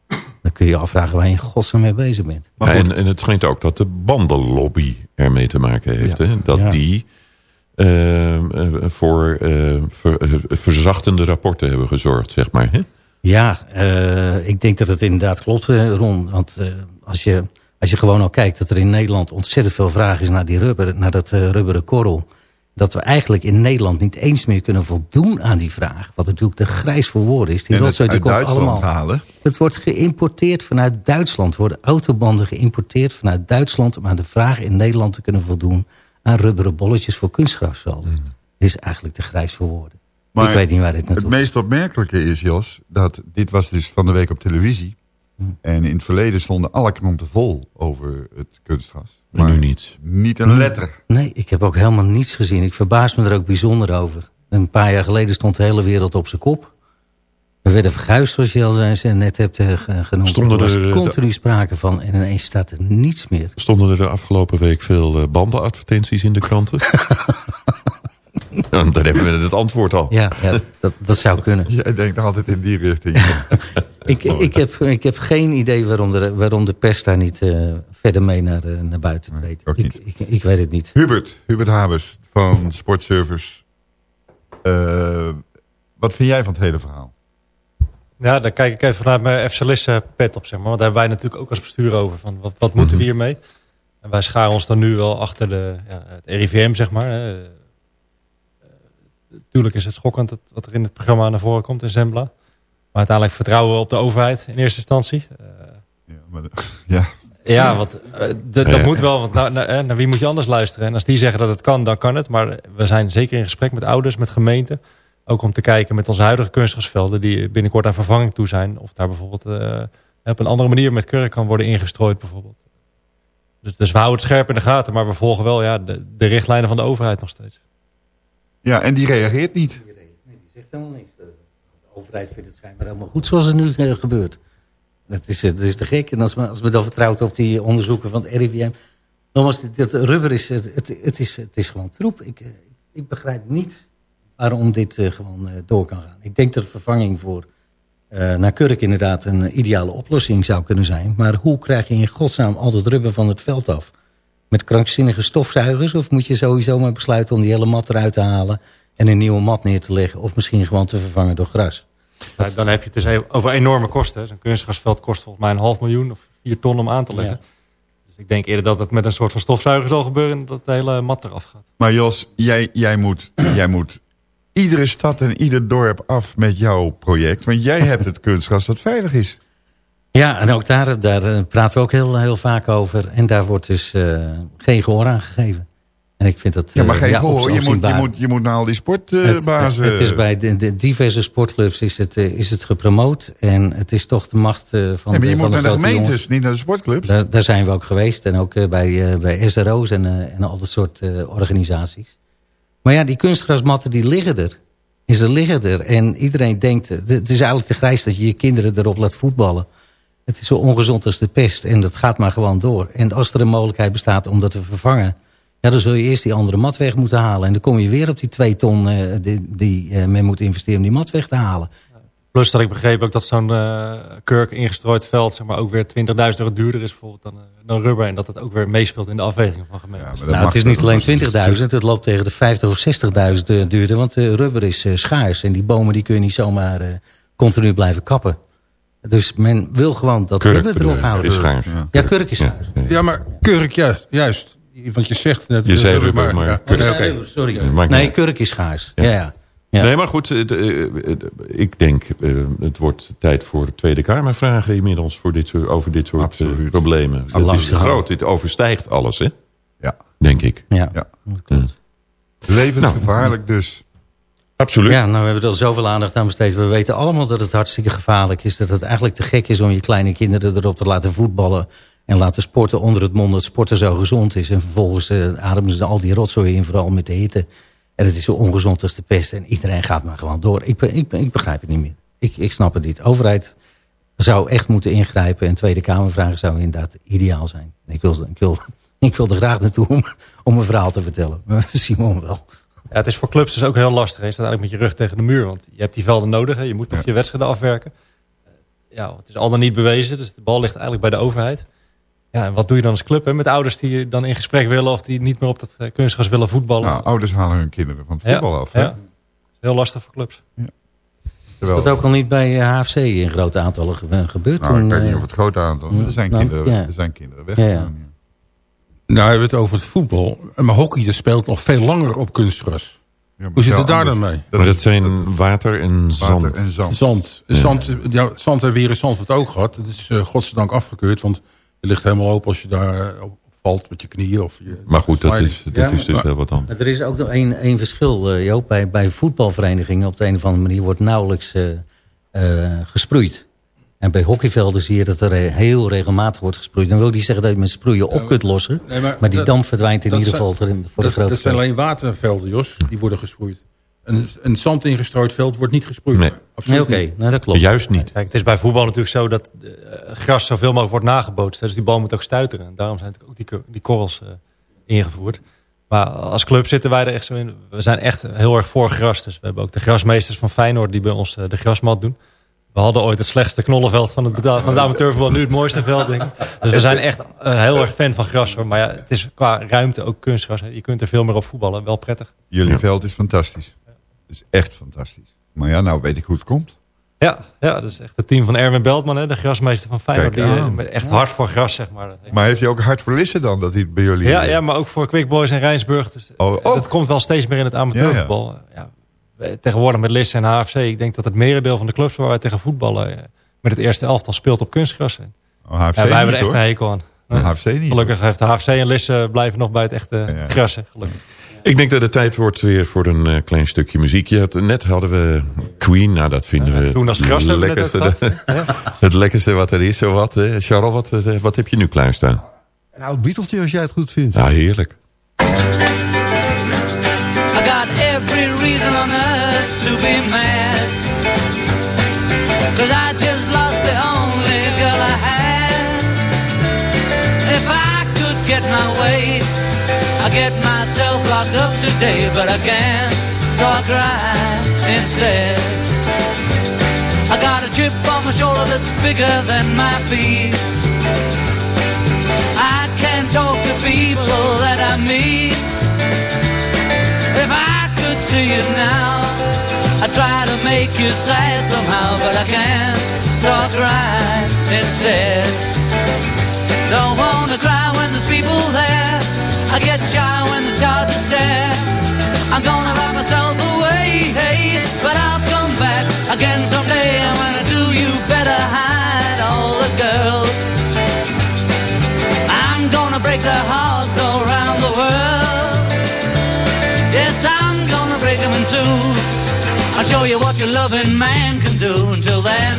dan kun je je afvragen waar je in godsnaam mee bezig bent. Ja, en, en het schijnt ook dat de bandenlobby ermee te maken heeft. Hè? Dat Ja. die eh, eh, voor eh, ver- eh, verzachtende rapporten hebben gezorgd, zeg maar. Hè? Ja, eh, ik denk dat het inderdaad klopt, Ron. Want eh, als, je, als je gewoon al kijkt dat er in Nederland ontzettend veel vraag is naar die rubber, naar dat eh, rubberen korrel. Dat we eigenlijk in Nederland niet eens meer kunnen voldoen aan die vraag. Wat natuurlijk te grijs voor woorden is. Die En het rotzooi die komt Duitsland allemaal. halen. Het wordt geïmporteerd vanuit Duitsland. Worden autobanden geïmporteerd vanuit Duitsland... om aan de vraag in Nederland te kunnen voldoen... aan rubberen bolletjes voor kunstgrasvelden. Dit is eigenlijk te grijs voor woorden. Maar ik weet niet waar dit het naartoe meest opmerkelijke is, Jos, dat dit was dus van de week op televisie. En in het verleden stonden alle kranten vol over het kunstgras. Maar nu niets. Niet een letter. Nee, ik heb ook helemaal niets gezien. Ik verbaas me er ook bijzonder over. Een paar jaar geleden stond de hele wereld op zijn kop. We werden verguisd, zoals je al zei- net hebt eh, ge- genoemd. Stonden er er, eh, continu sprake van en ineens staat er niets meer. Stonden er de afgelopen week veel eh, bandenadvertenties in de kranten? Dan hebben we het antwoord al. Ja, ja dat, dat zou kunnen. Jij denkt altijd in die richting. Ik, ik, heb, ik heb geen idee waarom de, waarom de pers daar niet verder mee naar, eh, naar buiten treedt. Ik, ik, ik weet het niet. Hubert, Hubert Habers van Sportservice. Eh, wat vind jij van het hele verhaal? Ja, daar kijk ik even vanuit mijn FC Lisse pet op, zeg maar. Want daar hebben wij natuurlijk ook als bestuur over. Van wat, wat moeten we hiermee? En wij scharen ons dan nu wel achter de, ja, het RIVM, zeg maar. hè. Eh, Tuurlijk is het schokkend dat, wat er in het programma naar voren komt in Zembla. Maar uiteindelijk vertrouwen we op de overheid in eerste instantie. Eh, ja, maar ja. Ja, want eh, dat moet wel. Want nou, nou, eh, naar wie moet je anders luisteren? En als die zeggen dat het kan, dan kan het. Maar we zijn zeker in gesprek met ouders, met gemeenten. Ook om te kijken met onze huidige kunstgrasvelden... die binnenkort aan vervanging toe zijn. Of daar bijvoorbeeld eh, op een andere manier met kurk kan worden ingestrooid bijvoorbeeld. Dus, dus we houden het scherp in de gaten. Maar we volgen wel ja, de, de richtlijnen van de overheid nog steeds. Ja, en die reageert niet. Die zegt helemaal niks. De overheid vindt het schijnbaar helemaal goed zoals het nu gebeurt. Dat is, eh, is te gek. En als men, als dan vertrouwt op die onderzoeken van het RIVM... Nogmaals, dit, rubber is, eh, het, het, is, het is gewoon troep. Ik, eh, ik begrijp niet waarom dit gewoon door kan gaan. Ik denk dat vervanging voor eh, naar kurk inderdaad een ideale oplossing zou kunnen zijn. Maar hoe krijg je in godsnaam al dat rubber van het veld af? Met krankzinnige stofzuigers? Of moet je sowieso maar besluiten om die hele mat eruit te halen... en een nieuwe mat neer te leggen? Of misschien gewoon te vervangen door gras? Dan heb je het dus over enorme kosten. Zo'n kunstgrasveld kost volgens mij een half miljoen of vier ton om aan te leggen. Dus ik denk eerder dat het met een soort van stofzuiger zal gebeuren... dat de hele mat eraf gaat. Maar Jos, jij, jij, moet, jij moet iedere stad en ieder dorp af met jouw project. Want jij hebt het kunstgras dat veilig is. Ja, en ook daar, daar eh, praten we ook heel, heel vaak over. En daar wordt dus eh, geen gehoor aan gegeven. En ik vind dat Ja, maar eh, geen ja, gehoor. Je moet, je, moet, je moet naar al die Het, sportbazen. het is bij de, de diverse sportclubs is het, eh, is het gepromoot. En het is toch de macht eh, van, Ja, maar je van moet naar de gemeentes, jongens. niet naar de sportclubs. Daar, daar zijn we ook geweest. En ook bij, bij SRO's en, en al dat soort organisaties. Maar ja, die kunstgrasmatten die liggen er. En ze liggen er. En iedereen denkt, het is eigenlijk te grijs dat je je kinderen erop laat voetballen. Het is zo ongezond als de pest. En dat gaat maar gewoon door. En als er een mogelijkheid bestaat om dat te vervangen... Ja, dan zul je eerst die andere mat weg moeten halen. En dan kom je weer op die twee ton eh, die, die eh, men moet investeren om die mat weg te halen. Plus dat ik begreep ook dat zo'n eh, kurk ingestrooid veld... Zeg maar, ook weer 20.000 euro duurder is bijvoorbeeld dan, dan rubber. En dat het ook weer meespeelt in de afweging van gemeentes. Nou, het is niet alleen 20.000, het loopt tegen de 50 of 60.000 duurder. Want eh, rubber is eh, schaars en die bomen die kun je niet zomaar eh, continu blijven kappen. Dus men wil gewoon dat Kurk we erop houden. is schaars. Ja, kurk is schaars. Ja, maar kurk, juist. juist. Want je zegt net... Je zei rubber, maar ja, kurk. Sorry. Nee, niet kurk is schaars. Ja, ja. Ja. Nee, maar goed, het, eh, ik denk, eh, het wordt tijd voor de Tweede Kamervragen inmiddels voor dit soort, over dit soort eh, problemen. Het is te groot, dit overstijgt alles, hè? Ja. Denk ik. Ja. Ja. Ja. Levensgevaarlijk dus. Absoluut. Ja, nou we hebben er zoveel aandacht aan besteed. We weten allemaal dat het hartstikke gevaarlijk is. Dat het eigenlijk te gek is om je kleine kinderen erop te laten voetballen. En laten sporten onder het mond dat sporten zo gezond is. En vervolgens eh, ademen ze al die rotzooi in, vooral met de hitte. En het is zo ongezond als de pest. En iedereen gaat maar gewoon door. Ik, ik, ik begrijp het niet meer. Ik, ik snap het niet. De overheid zou echt moeten ingrijpen. En Tweede Kamervragen zou inderdaad ideaal zijn. Ik wil, ik wil, ik wil er graag naartoe om, om een verhaal te vertellen. Maar Simon wel. Ja, het is voor clubs dus ook heel lastig. Je staat eigenlijk met je rug tegen de muur. Want je hebt die velden nodig. Hè. Je moet nog je wedstrijden afwerken. Ja, het is al dan niet bewezen. Dus de bal ligt eigenlijk bij de overheid. Ja, en wat doe je dan als club? Hè? Met ouders die dan in gesprek willen... of die niet meer op dat eh, kunstgras willen voetballen. Nou, ouders halen hun kinderen van het voetbal ja, af. Hè? Ja. Heel lastig voor clubs. Is dat ook al niet bij eh, HFC in grote aantallen ge- gebeurd? Nou, ik toen, weet niet eh, of het grote aantal is. Er zijn nou, kinderen, ja. er zijn kinderen Ja, weggegaan. ja. Nou, we hebben het over het voetbal. Maar hockey dat speelt nog veel langer op kunstgras. maar Hoe zit het daar dan mee? maar dat zijn water en zand. Water en zand. Zand. Ja. Zand, ja, zand hebben we hier in Zandvoort ook gehad. Dat is eh, godzijdank afgekeurd. Want je ligt helemaal open als je daar eh, op valt met je knieën. Of je, Maar goed, dat is, dat Ja, is dus maar- wel wat anders. Er is ook nog één, één verschil, eh, Joop. Bij, bij voetbalverenigingen op de een of andere manier wordt nauwelijks eh, eh, gesproeid. En bij hockeyvelden zie je dat er heel regelmatig wordt gesproeid. Dan wil die zeggen dat je met sproeien op kunt lossen. Nee, maar, die dat- damp verdwijnt in ieder geval voor de grote dat zijn alleen watervelden, Jos. Die worden gesproeid. Een, een zand ingestrooid veld wordt niet gesproeid. Nee. Absoluut Nee, oké. niet. Nou, dat klopt. Juist niet. Kijk, het is bij voetbal natuurlijk zo dat eh, gras zoveel mogelijk wordt nagebootst. Dus die bal moet ook stuiteren. En daarom zijn natuurlijk ook die, die korrels eh, ingevoerd. Maar als club zitten wij er echt zo in. We zijn echt heel erg voor gras. Dus we hebben ook de grasmeesters van Feyenoord die bij ons eh, de grasmat doen. We hadden ooit het slechtste knollenveld van het, van het amateurvoetbal. Nu het mooiste veld, denk ik. Dus we zijn echt heel erg fan van gras. Hoor. Maar ja, het is qua ruimte ook kunstgras. Je kunt er veel meer op voetballen. Wel prettig. Jullie Ja. veld is fantastisch. Is echt fantastisch. Maar ja, nou weet ik hoe het komt. Ja, ja, dat is echt het team van Erwin Beltman, hè, de grasmeester van Feyenoord. Kijk Die, eh, met echt hard voor gras, zeg maar. Maar heeft hij ook hard voor Lissen dan, dat hij het bij jullie... Ja, ja, maar ook voor Quick Boys en Rijnsburg. Dus Oh, ook? dat komt wel steeds meer in het amateurvoetbal. Ja, eh, Tegenwoordig met Lissen en HFC. Ik denk dat het merendeel van de clubs waar wij tegen voetballen... eh, met het eerste elftal speelt op kunstgras. En, Oh, HFC wij hebben er echt hoor. een hekel aan. HFC niet. Gelukkig heeft de HFC en Lissen blijven nog bij het echte gras. Hè, gelukkig. Ik denk dat het tijd wordt weer voor een eh, klein stukje muziek. Je had, net hadden we Queen. Nou, dat vinden we groen als gras het lekkerste, ook het lekkerste wat er is. Zo wat, hè. Charles, wat, wat, wat heb je nu klaarstaan? Een oud Beatlesje als jij het goed vindt. Ja, heerlijk. I got every reason on earth to be mad. Cause I just lost the only girl I had. If I could get my way, locked up today, but I can't, so I cry instead. I got a chip on my shoulder that's bigger than my feet. I can't talk to people that I meet. If I could see you now, I'd try to make you sad somehow, but I can't, so I cry instead. Don't wanna cry when there's people there. I get shy when they start to stare. I'm gonna lock myself away, hey, but I'll come back again someday. And when I do, you better hide all the girls. I'm gonna break their hearts all around the world. Yes, I'm gonna break them in two. I'll show you what your loving man can do. Until then,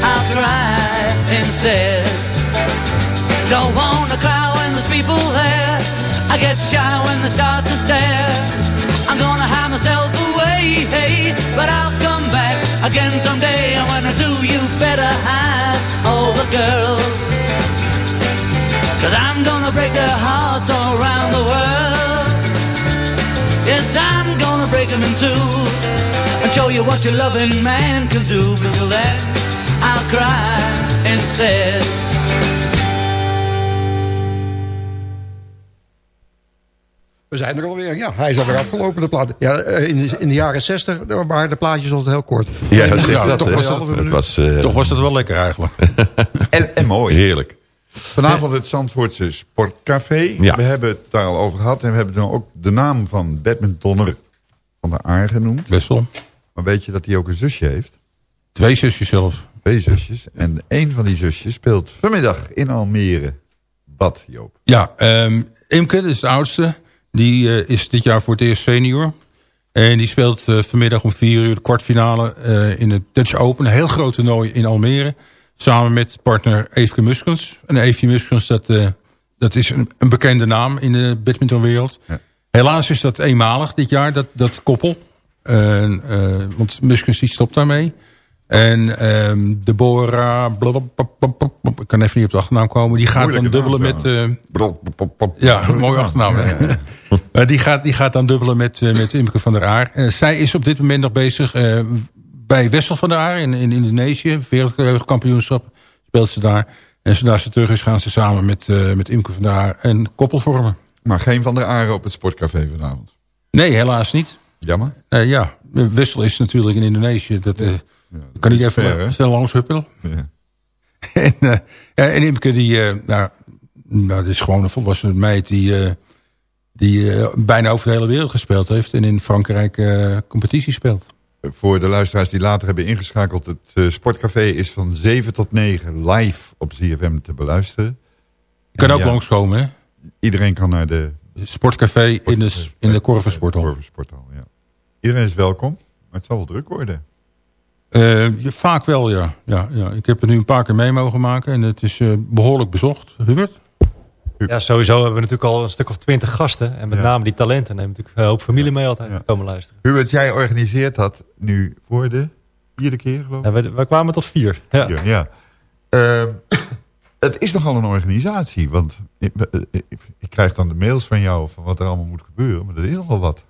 I'll cry instead. Don't wanna cry when there's people there. I get shy when they start to stare. I'm gonna hide myself away, hey, but I'll come back again someday. And when I do, you better hide all the girls. Cause I'm gonna break their hearts all around the world. Yes, I'm gonna break them in two and show you what your loving man can do. But till then, I'll cry instead. We zijn er alweer. Ja, hij is alweer afgelopen, de plaat. Ja, eh, in, de, in de jaren zestig waren de plaatjes altijd heel kort. Ja, dat dat, toch was minuut. was, eh, Toch was het wel lekker eigenlijk. En, en mooi. Heerlijk. Vanavond het Zandvoortse Sportcafé. Ja. We hebben het daar al over gehad. En we hebben dan ook de naam van badmintonner van de Aar genoemd. Wessel. Maar weet je dat hij ook een zusje heeft? Twee zusjes zelf. Twee zusjes. En een van die zusjes speelt vanmiddag in Almere. Wat, Joop? Ja, ehm, Imke, dat is de oudste. Die eh, is dit jaar voor het eerst senior. En die speelt eh, vanmiddag om vier uur de kwartfinale eh, in het Dutch Open. Een heel groot toernooi in Almere. Samen met partner Eefke Muskens. En Eefje Muskens, dat, dat is een, een bekende naam in de badmintonwereld. Helaas is dat eenmalig dit jaar, dat, dat koppel. Want Muskens die stopt daarmee. En ehm Deborah, ik kan even niet op de achternaam komen. Die gaat dan dubbelen naam met... eh, ja, een mooie achternaam. Maar die, gaat, die gaat dan dubbelen met, eh, met Imke van der Aar. Eh, zij is op dit moment nog bezig bij Wessel van der Aar in, in Indonesië. Wereldkampioenschap speelt ze daar. En zodra ze terug is gaan ze samen met, met Imke van der Aar een koppel vormen. Maar geen van der Aren op het Sportcafé vanavond. Nee, helaas niet. Jammer. Ja, Wessel is natuurlijk in Indonesië. Dat kan niet even ver, hè? snel langs huppelen. Ja. en, eh, ja, en Imke, die, eh, nou, nou, dat is gewoon een volwassen meid die, eh, die bijna over de hele wereld gespeeld heeft. En in Frankrijk competitie speelt. Voor de luisteraars die later hebben ingeschakeld... het Sportcafé is van 7 tot 9 live op ZFM te beluisteren. Je kan En ook ja, langskomen, hè? Iedereen kan naar de... Sportcafé in de, in de ja. Iedereen is welkom, maar het zal wel druk worden. Eh, vaak wel, ja. ja, ja. Ik heb er nu een paar keer mee mogen maken. En het is eh, behoorlijk bezocht. Hubert? Ja, sowieso hebben we natuurlijk al een stuk of twintig gasten. En met Ja. name die talenten nemen natuurlijk een hoop familie mee altijd te komen luisteren. Hubert, jij organiseert dat nu voor de vierde keer, geloof ik? Ja, we, we kwamen tot vier. Ja. Ja. ja. Ehm, het is nogal een organisatie, want ik, ik, ik krijg dan de mails van jou van wat er allemaal moet gebeuren, maar dat is nogal wat.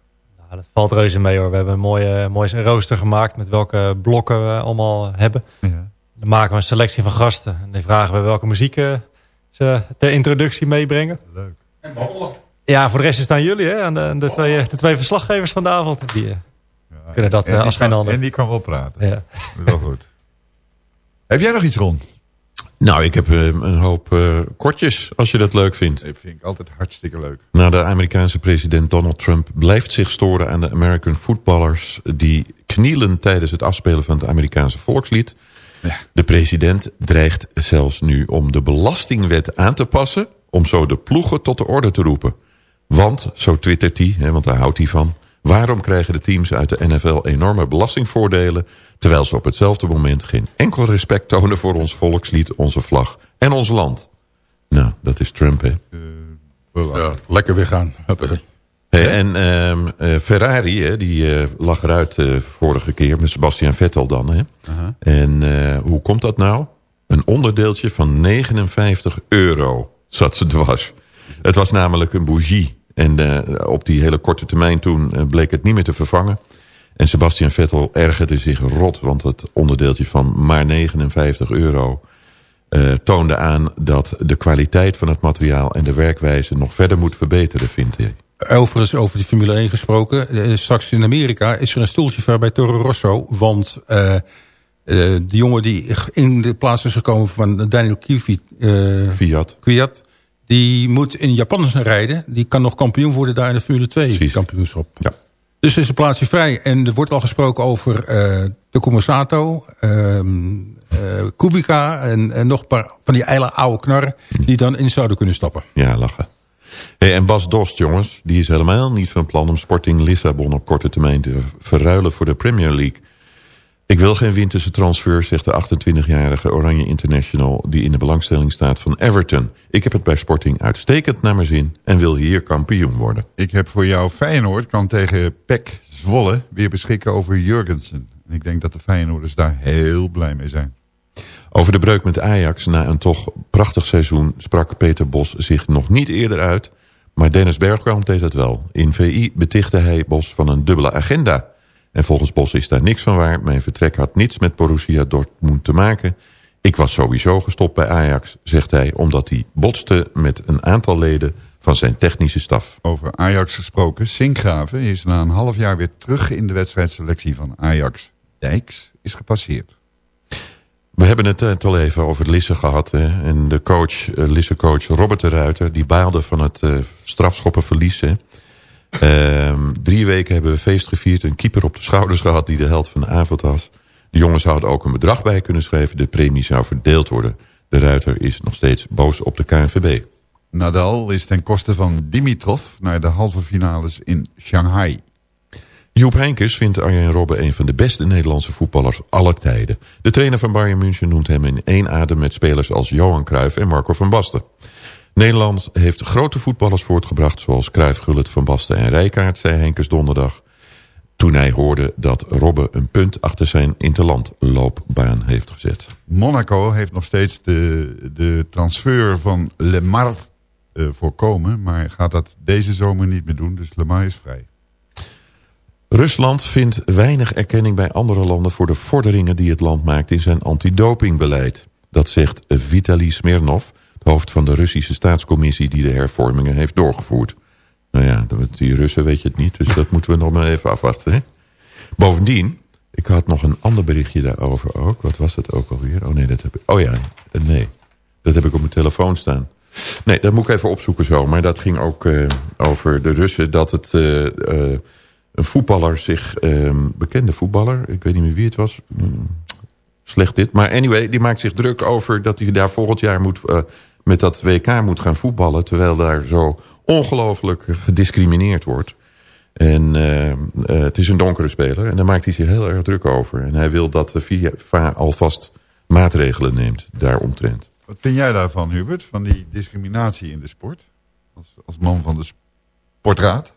Nou, dat valt reuze mee hoor. We hebben een mooie, mooie rooster gemaakt met welke blokken we allemaal hebben. Ja. Dan maken we een selectie van gasten. En dan vragen we welke muziek eh, ze ter introductie meebrengen. Leuk. En babbelen. Ja, voor de rest is het aan jullie, hè? Aan de, de, twee, de twee verslaggevers van de avond. Die eh, kunnen dat En eh, die als geen kan- ander. En die kan wel praten. Ja. Dat is wel goed. Heb jij nog iets, Ron? Nou, ik heb eh, een hoop eh, kortjes, als je dat leuk vindt. Dat vind ik altijd hartstikke leuk. Nou, de Amerikaanse president Donald Trump blijft zich storen aan de American footballers... die knielen tijdens het afspelen van het Amerikaanse volkslied. De president dreigt zelfs nu om de belastingwet aan te passen... om zo de ploegen tot de orde te roepen. Want, zo twittert hij, hè, want daar houdt hij van... waarom krijgen de teams uit de NFL enorme belastingvoordelen... terwijl ze op hetzelfde moment geen enkel respect tonen... voor ons volkslied, onze vlag en ons land? Nou, dat is Trump, hè? Ja, lekker weer gaan. Hey, en ehm, eh, Ferrari, hè, die eh, lag eruit eh, vorige keer met Sebastian Vettel dan. Hè? En eh, hoe komt dat nou? Een onderdeeltje van 59 euro zat ze dwars. Het was namelijk een bougie. En eh, op die hele korte termijn toen eh, bleek het niet meer te vervangen. En Sebastian Vettel ergerde zich rot, want het onderdeeltje van maar 59 euro... eh, toonde aan dat de kwaliteit van het materiaal en de werkwijze nog verder moet verbeteren, vindt hij. Overigens over de Formule 1 gesproken. straks in Amerika is er een stoeltje voor bij Toro Rosso. Want de jongen die in de plaats is gekomen van Daniel Kvyat, Fiat. Kvyat, die moet in Japan rijden. Die kan nog kampioen worden daar in de Formule 2 kampioenschap. Ja. Dus is een plaatsje vrij. En er wordt al gesproken over eh de Commissato, ehm eh, Kubica en, en nog een paar van die eile oude knarren die dan in zouden kunnen stappen. Ja, lachen. Hey, en Bas Dost, jongens, die is helemaal niet van plan om Sporting Lissabon op korte termijn te verruilen voor de Premier League. Ik wil geen winterse transfer, zegt de 28-jarige Oranje International die in de belangstelling staat van Everton. Ik heb het bij Sporting uitstekend naar mijn zin en wil hier kampioen worden. Ik heb voor jou Feyenoord kan tegen PEC Zwolle weer beschikken over Jurgensen. En ik denk dat de Feyenoorders daar heel blij mee zijn. Over de breuk met Ajax na een toch prachtig seizoen sprak Peter Bos zich nog niet eerder uit. Maar Dennis Bergkamp deed het wel. In VI betichtte hij Bos van een dubbele agenda. En volgens Bos is daar niks van waar. Mijn vertrek had niets met Borussia Dortmund te maken. Ik was sowieso gestopt bij Ajax, zegt hij... omdat hij botste met een aantal leden van zijn technische staf. Over Ajax gesproken. Sinkgraven is na een half jaar weer terug in de wedstrijdselectie van Ajax. Dijks is gepasseerd. We hebben het net al even over Lisse gehad. Hè? En de coach, uh, Lisse-coach Robert de Ruiter... die baalde van het uh, strafschoppenverlies. Hè? Uh, drie weken hebben we feest gevierd. Een keeper op de schouders gehad die de held van de avond was. De jongens zouden ook een bedrag bij kunnen schrijven. De premie zou verdeeld worden. De Ruiter is nog steeds boos op de KNVB. Nadal is ten koste van Dimitrov naar de halve finales in Shanghai. Joep Heinkes vindt Arjen Robben een van de beste Nederlandse voetballers aller tijden. De trainer van Bayern München noemt hem in één adem met spelers als Johan Cruijff en Marco van Basten. Nederland heeft grote voetballers voortgebracht zoals Cruijff, Gullit, Van Basten en Rijkaard, zei Heinkes donderdag. Toen hij hoorde dat Robben een punt achter zijn interlandloopbaan heeft gezet. Monaco heeft nog steeds de, de transfer van Lemar uh, voorkomen. Maar gaat dat deze zomer niet meer doen. Dus Lemar is vrij. Rusland vindt weinig erkenning bij andere landen voor de vorderingen die het land maakt in zijn antidopingbeleid. Dat zegt Vitali Smirnov, het hoofd van de Russische staatscommissie die de hervormingen heeft doorgevoerd. Nou ja, die Russen weet je het niet, dus dat moeten we nog maar even afwachten. Bovendien, ik had nog een ander berichtje daarover ook. Wat was het ook alweer? Oh nee, dat heb ik. Oh ja, nee. Dat heb ik op mijn telefoon staan. Nee, dat moet ik even opzoeken zo. Maar dat ging ook uh, over de Russen. Dat het uh, uh, een voetballer zich... bekende voetballer, ik weet niet meer wie het was. Slecht dit. Maar anyway, die maakt zich druk over dat hij daar volgend jaar moet, met dat WK moet gaan voetballen. Terwijl daar zo ongelooflijk gediscrimineerd wordt. En het is een donkere speler. En daar maakt hij zich heel erg druk over. En hij wil dat de FIFA alvast maatregelen neemt daaromtrent. Wat vind jij daarvan, Hubert? Van die discriminatie in de sport? Als, als man van de sportraad?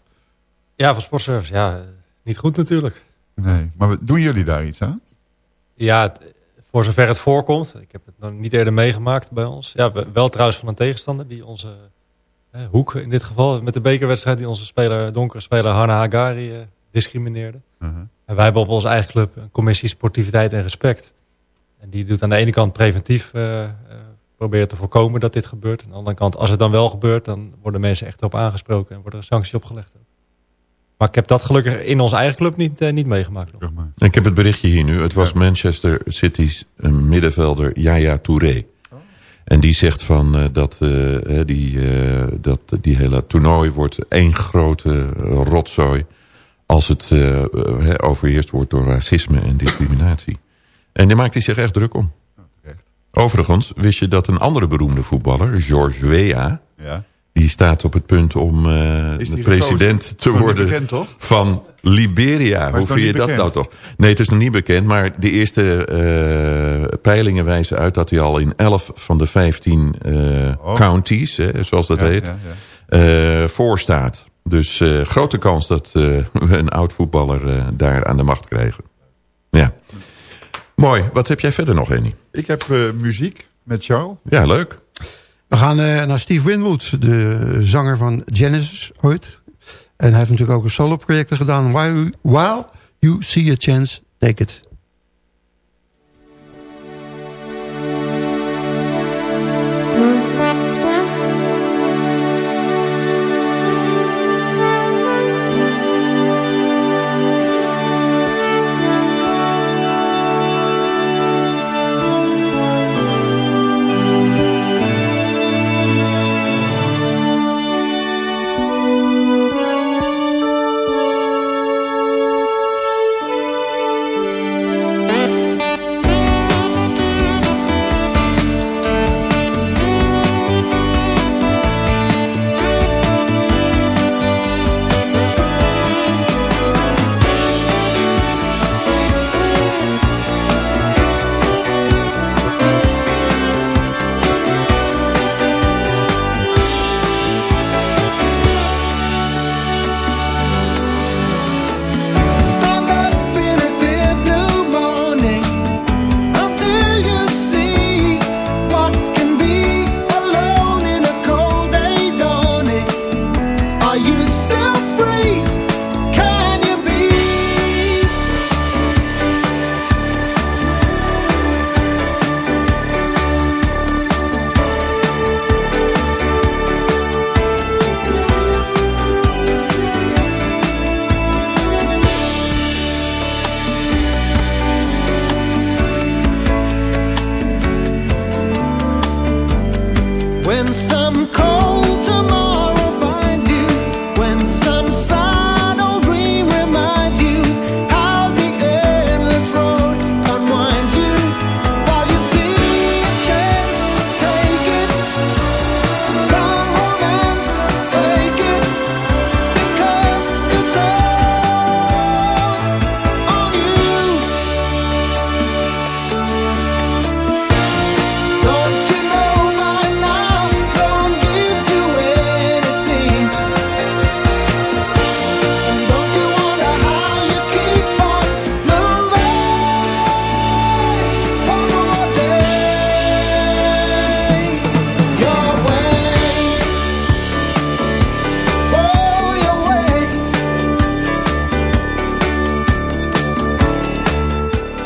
Ja, van sportservice. Ja, niet goed natuurlijk. Nee, maar doen jullie daar iets aan? Ja, voor zover het voorkomt. Ik heb het nog niet eerder meegemaakt bij ons. Ja, wel trouwens van een tegenstander die onze eh, Hoek in dit geval met de bekerwedstrijd die onze speler, donkere speler Hanna Hagari uh, discrimineerde. Uh -huh. En wij hebben op onze eigen club een commissie sportiviteit en respect. En die doet aan de ene kant preventief uh, uh, proberen te voorkomen dat dit gebeurt. Aan de andere kant, als het dan wel gebeurt, dan worden mensen echt op aangesproken en worden er sancties opgelegd. Maar ik heb dat gelukkig in onze eigen club niet, uh, niet meegemaakt. Nog. Ik heb het berichtje hier nu. Het was ja. Manchester City's middenvelder Yaya Touré. Oh. En die zegt van uh, dat, uh, die, dat die hele toernooi wordt één grote rotzooi... als het overheerst wordt door racisme en discriminatie. En daar maakt hij zich echt druk om. Overigens wist je dat een andere beroemde voetballer, George Weah... Ja. Die staat op het punt om uh, de president te worden bekend, van Liberia. Hoe vind je dat bekend? nou toch? Nee, het is nog niet bekend, maar de eerste uh, peilingen wijzen uit... dat hij al in 11 van de 15 uh, oh. counties, hè, zoals dat ja, heet, ja, voor staat. Dus grote kans dat we een oud voetballer daar aan de macht krijgen. Ja. Mooi. Wat heb jij verder nog, Henny? Ik heb muziek met Charles. Ja, leuk. We gaan uh, naar Steve Winwood, de zanger van Genesis ooit. En hij heeft natuurlijk ook een solo-projecten gedaan. While you see a chance, take it.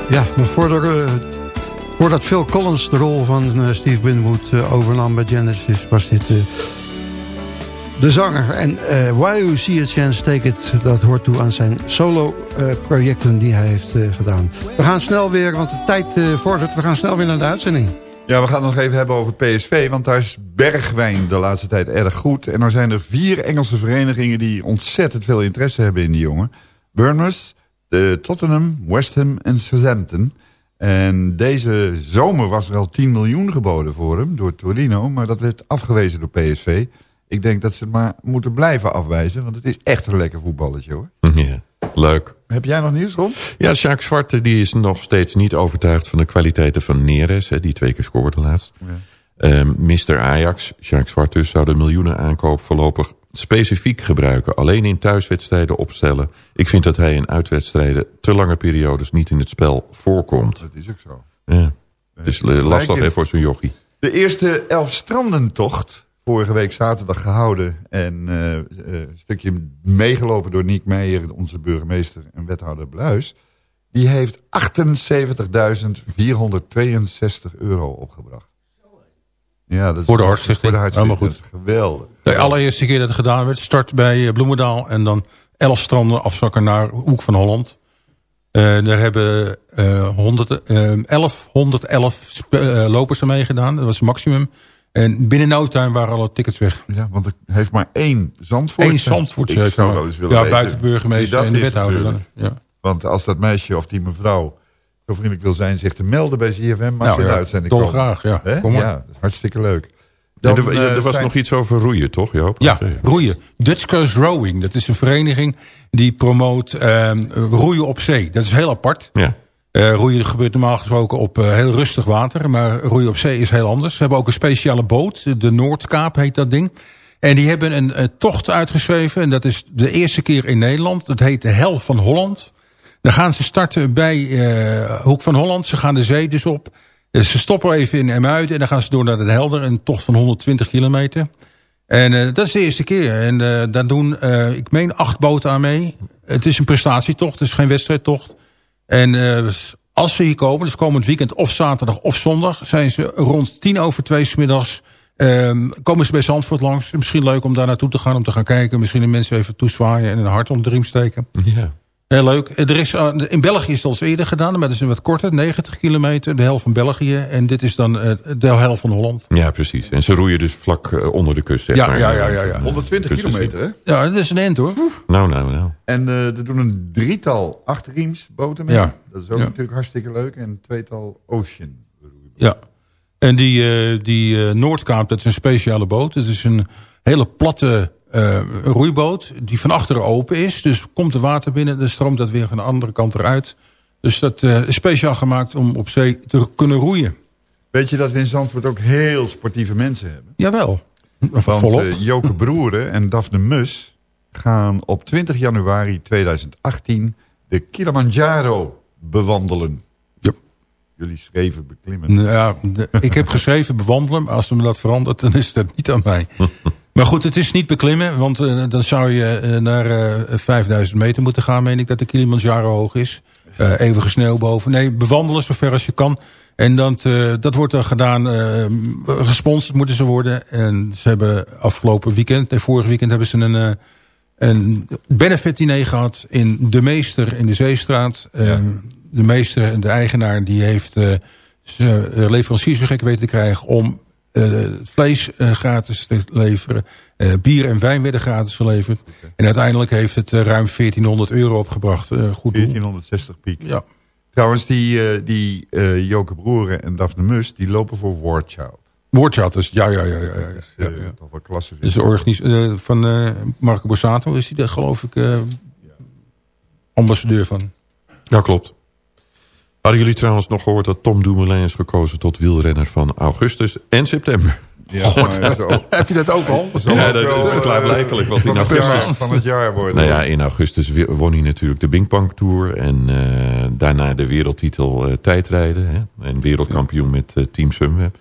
Ja, nog voordat, eh, voordat Phil Collins de rol van eh, Steve Winwood eh, overnam bij Genesis... was dit de zanger. En Why You See A Chance Take It... dat hoort toe aan zijn solo-projecten die hij heeft gedaan. We gaan snel weer, want de tijd vordert... we gaan snel weer naar de uitzending. Ja, we gaan het nog even hebben over PSV, want daar is Bergwijn de laatste tijd erg goed. En er zijn er vier Engelse verenigingen die ontzettend veel interesse hebben in die jongen. Bournemouth, de Tottenham, West Ham en Southampton. En deze zomer was er al 10 miljoen geboden voor hem door Torino, maar dat werd afgewezen door PSV. Ik denk dat ze het maar moeten blijven afwijzen, want het is echt een lekker voetballetje hoor. Ja, leuk. Heb jij nog nieuws, Ron? Ja, Sjaak Zwarte die is nog steeds niet overtuigd van de kwaliteiten van Neres. Hè, die twee keer scoorde laatst. Ehm Mr. Ajax, Sjaak Zwart dus, zou de miljoenen aankoop voorlopig specifiek gebruiken. Alleen in thuiswedstrijden opstellen. Ik vind dat hij in uitwedstrijden te lange periodes niet in het spel voorkomt. Dat is ook zo. Ja. Het is lastig hè, voor zo'n jochie. De eerste Elfstrandentocht, vorige week zaterdag gehouden... en eh, eh, een stukje meegelopen door Niek Meijer, onze burgemeester en wethouder Bluis... die heeft 78.462 euro opgebracht. Ja, dat Voor de hartstichting. Voor de hartstichting. Helemaal goed. Geweldig. De allereerste keer dat het gedaan werd, start bij eh, Bloemendaal en dan elf stranden afzakken naar Hoek van Holland. Eh, daar hebben eh 100, eh, 1111 sp- eh, lopers aan meegedaan. Dat was het maximum. En binnen no time waren alle tickets weg. Ja, want er heeft maar één Zandvoort. Eén Zandvoort Ik zou wel eens willen ja, weten buiten burgemeester en de wethouder dan, ja. Want als dat meisje of die mevrouw zo vriendelijk wil zijn... zich te melden bij ZFM, mag Nou, ze in de ja, uitzending toch komen. graag, ja. Kom maar. Ja, dat is hartstikke leuk. Dan, er, eh, er was zijn- nog iets over roeien, toch Joop? Ja, roeien. Dutch Coast Rowing. Dat is een vereniging die promoot ehm, roeien op zee. Dat is heel apart. Ja. Eh, roeien gebeurt normaal gesproken op eh, heel rustig water. Maar roeien op zee is heel anders. Ze hebben ook een speciale boot. De Noordkaap heet dat ding. En die hebben een, eh, tocht uitgeschreven. En dat is de eerste keer in Nederland. Dat heet de Hel van Holland. Dan gaan ze starten bij eh, Hoek van Holland. Ze gaan de zee dus op. Eh, ze stoppen even in Emuiden. En dan gaan ze door naar Den Helder. Een tocht van 120 kilometer. En eh, dat is de eerste keer. En daar doen, ik meen, acht boten aan mee. Het is een prestatietocht, het is geen wedstrijdtocht. En als ze hier komen, dus komend weekend of zaterdag of zondag... zijn ze rond tien over twee 's middags... ehm, komen ze bij Zandvoort langs. Misschien leuk om daar naartoe te gaan, om te gaan kijken. Misschien de mensen even toezwaaien en een hart om de riem steken. Ja. Heel leuk. Er is, eh, in België is het al eens eerder gedaan, maar dat is een wat korter, 90 kilometer. De helft van België en dit is dan eh, de helft van Holland. Ja, precies. En ze roeien dus vlak eh, onder de kust. Zeg Ja, maar. ja, ja, ja, ja. 120 Dus het is- kilometer, hè? Ja, dat is een end hoor. Nou, nou, nou. En eh, er doen een drietal achterriemsboten mee. Ja. Dat is ook Ja. natuurlijk hartstikke leuk. En een tweetal Ocean. Ja. En die, eh, die eh, Noordkaap, dat is een speciale boot. Het is een hele platte eh, roeiboot die van achteren open is. Dus komt er water binnen, dan stroomt dat weer van de andere kant eruit. Dus dat eh, is speciaal gemaakt om op zee te kunnen roeien. Weet je dat we in Zandvoort ook heel sportieve mensen hebben? Jawel. Want Volop. eh, Joke Broeren en Daphne Mus gaan op 20 januari 2018 de Kilimanjaro bewandelen. Jullie schreven beklimmen. Ja, de- ik heb geschreven bewandelen. Maar als me dat verandert, dan is dat niet aan mij. Maar goed, het is niet beklimmen. Want eh, dan zou je eh, naar eh 5000 meter moeten gaan. Meen ik dat de Kilimanjaro hoog is. Eh eeuwige sneeuw boven. Nee, bewandelen zover als je kan. En dat, eh, dat wordt dan gedaan. eh gesponsord moeten ze worden. En ze hebben afgelopen weekend, nee, vorig weekend hebben ze een... eh, een benefit diner gehad in De Meester in de Zeestraat. Eh, de meester, de eigenaar, die heeft eh, leveranciers gek weten te krijgen om eh, het vlees eh, gratis te leveren. Eh, bier en wijn werden gratis geleverd. En uiteindelijk heeft het eh, ruim 1400 euro opgebracht. Eh, goed doel. 1460 piek. Ja. Trouwens, die, eh, die eh, Joke Broeren en Daphne Mus, die lopen voor War Child. Woordchatters, ja, ja, ja. ja, ja, ja, Eh, ja. Toch wel klasse Dus de organis eh, van eh, Marco Borsato is hij daar geloof ik eh, ambassadeur van. Ja, klopt. Hadden jullie trouwens nog gehoord dat Tom Dumoulin is gekozen tot wielrenner van augustus en september? Ja, zo- Heb je dat ook al? Ja, ook dat wel, is eh, klaarblijkelijk. Want in jaar, augustus... van het jaar worden. Nou ja, in augustus won hij natuurlijk de Bingpong Tour. En eh, daarna de wereldtitel eh, tijdrijden. Hè? En wereldkampioen met Team Sunweb.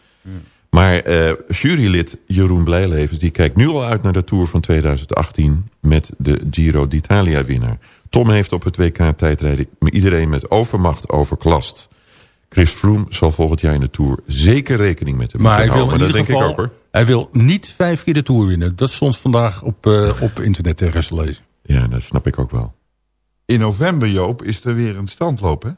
Maar jurylid Jeroen Blijlevens die kijkt nu al uit naar de Tour van 2018 met de Giro d'Italia winnaar. Tom heeft op het WK tijdrijden iedereen met overmacht overklast. Chris Froome zal volgend jaar in de Tour zeker rekening met hem Maar hij wil houden. ieder Dat geval, denk ik ook hoor. hij wil niet vijf keer de Tour winnen. Dat stond vandaag op, eh, op internet ergens te lezen. Ja, dat snap ik ook wel. In november, Joop, is er weer een standloop, hè?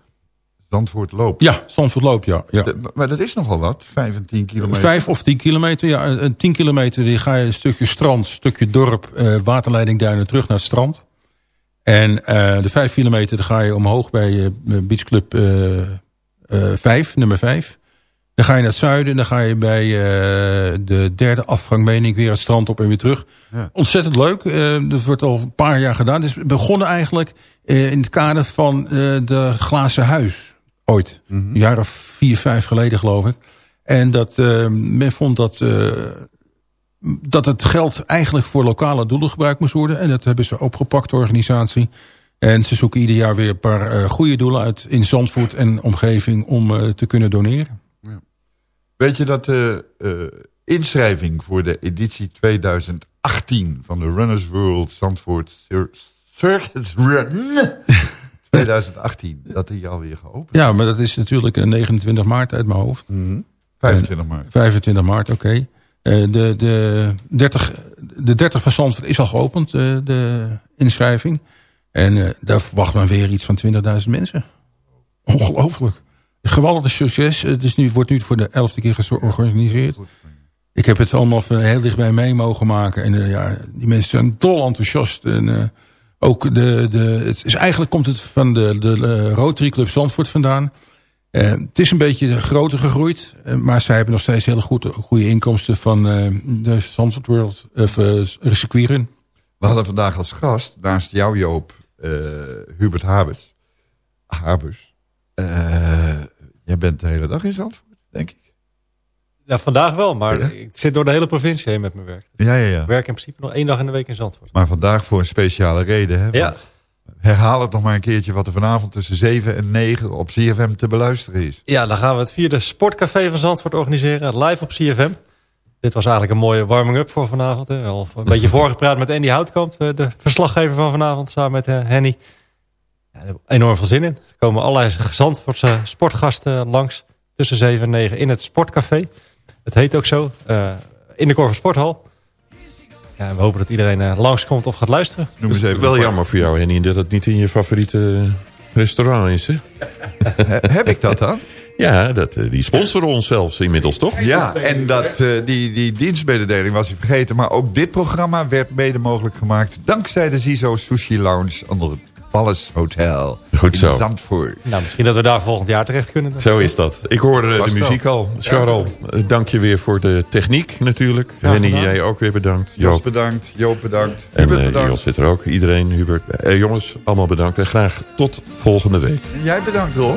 Zandvoort loopt. Ja, Zandvoort loopt, ja. ja. De- maar dat is nogal wat, 5 en 10 kilometer. Vijf of tien kilometer, ja. Een een tien kilometer die ga je een stukje strand, stukje dorp, eh, waterleiding duinen terug naar het strand. En eh, de vijf kilometer dan ga je omhoog bij eh, Beachclub eh, eh, vijf, nummer vijf. Dan ga je naar het zuiden, dan ga je bij eh, de derde afgang, meen ik, weer het strand op en weer terug. Ja. Ontzettend leuk. eh, dat wordt al een paar jaar gedaan. Het is begonnen eigenlijk eh, in het kader van eh, de glazen huis. Ooit. Een jaar of vier, vijf geleden geloof ik. En dat eh, men vond dat, eh, dat het geld eigenlijk voor lokale doelen gebruikt moest worden. En dat hebben ze opgepakt, de organisatie. En ze zoeken ieder jaar weer een paar eh, goede doelen uit in Zandvoort en omgeving om eh, te kunnen doneren. Weet je dat de eh, inschrijving voor de editie 2018 van de Runners World Zandvoort Cir- Circuit Run 2018, dat die alweer geopend Ja, maar dat is natuurlijk eh, 29 maart uit mijn hoofd. 25 maart. 25 maart, oké. De, de, 30, de 30 van Zandvoort is al geopend, eh, de inschrijving. En eh, daar verwacht men weer iets van 20.000 mensen. Ongelooflijk. Geweldig succes. Het is nu, wordt nu voor de elfde keer georganiseerd. Ik heb het allemaal heel dichtbij mee mogen maken. En eh, ja, die mensen zijn dol enthousiast. En eh, ook de, de, het is, eigenlijk komt het van de, de eh, Rotary Club Zandvoort vandaan. Eh, het is een beetje groter gegroeid. eh, maar zij hebben nog steeds hele goed, goede inkomsten van eh, de Zandvoort World of, circuitrun. We hadden vandaag als gast, naast jou Joop, eh, Hubert Habers. Habers. Eh, jij bent de hele dag in Zandvoort, denk ik. Ja, vandaag wel, maar Ja? ik zit door de hele provincie heen met mijn werk. Ja, ja, ja. Ik werk in principe nog één dag in de week in Zandvoort. Maar vandaag voor een speciale reden. Hè? Ja. Herhaal het nog maar een keertje wat er vanavond tussen 7 en 9 op CFM te beluisteren is. Ja, dan gaan we het vierde Sportcafé van Zandvoort organiseren. Live op CFM. Dit was eigenlijk een mooie warming-up voor vanavond. Hè. Al een beetje voorgepraat met Andy Houtkamp, eh, de verslaggever van vanavond, samen met eh, Henny. Ja, enorm veel zin in. Er komen allerlei Zandvoortse sportgasten langs tussen 7 en 9 in het Sportcafé. Het heet ook zo, eh, in de Korver Sporthal. Ja, en we hopen dat iedereen eh, langskomt of gaat luisteren. Noem eens even wel jammer voor jou, Henny, dat het niet in je favoriete restaurant is, hè? Heb ik dat dan? Ja, dat, eh, die sponsoren ons zelfs inmiddels, toch? Ja, en dat, eh, die, die dienstmededeling was ik vergeten. Maar ook dit programma werd mede mogelijk gemaakt... dankzij de Zizo Sushi Lounge onder het Palace Hotel Goed in zo. Zandvoort. Nou, misschien dat we daar volgend jaar terecht kunnen. Zo is dat. Ik hoorde Was de muziek wel. al. Charles, eh, dank je weer voor de techniek natuurlijk. Ja, Henny, jij ook weer bedankt. Jos Joop. bedankt, Joop bedankt, En Hubert eh, bedankt. Jos zit er ook. Iedereen, Hubert. Eh, jongens, allemaal bedankt. En graag tot volgende week. En jij bedankt hoor.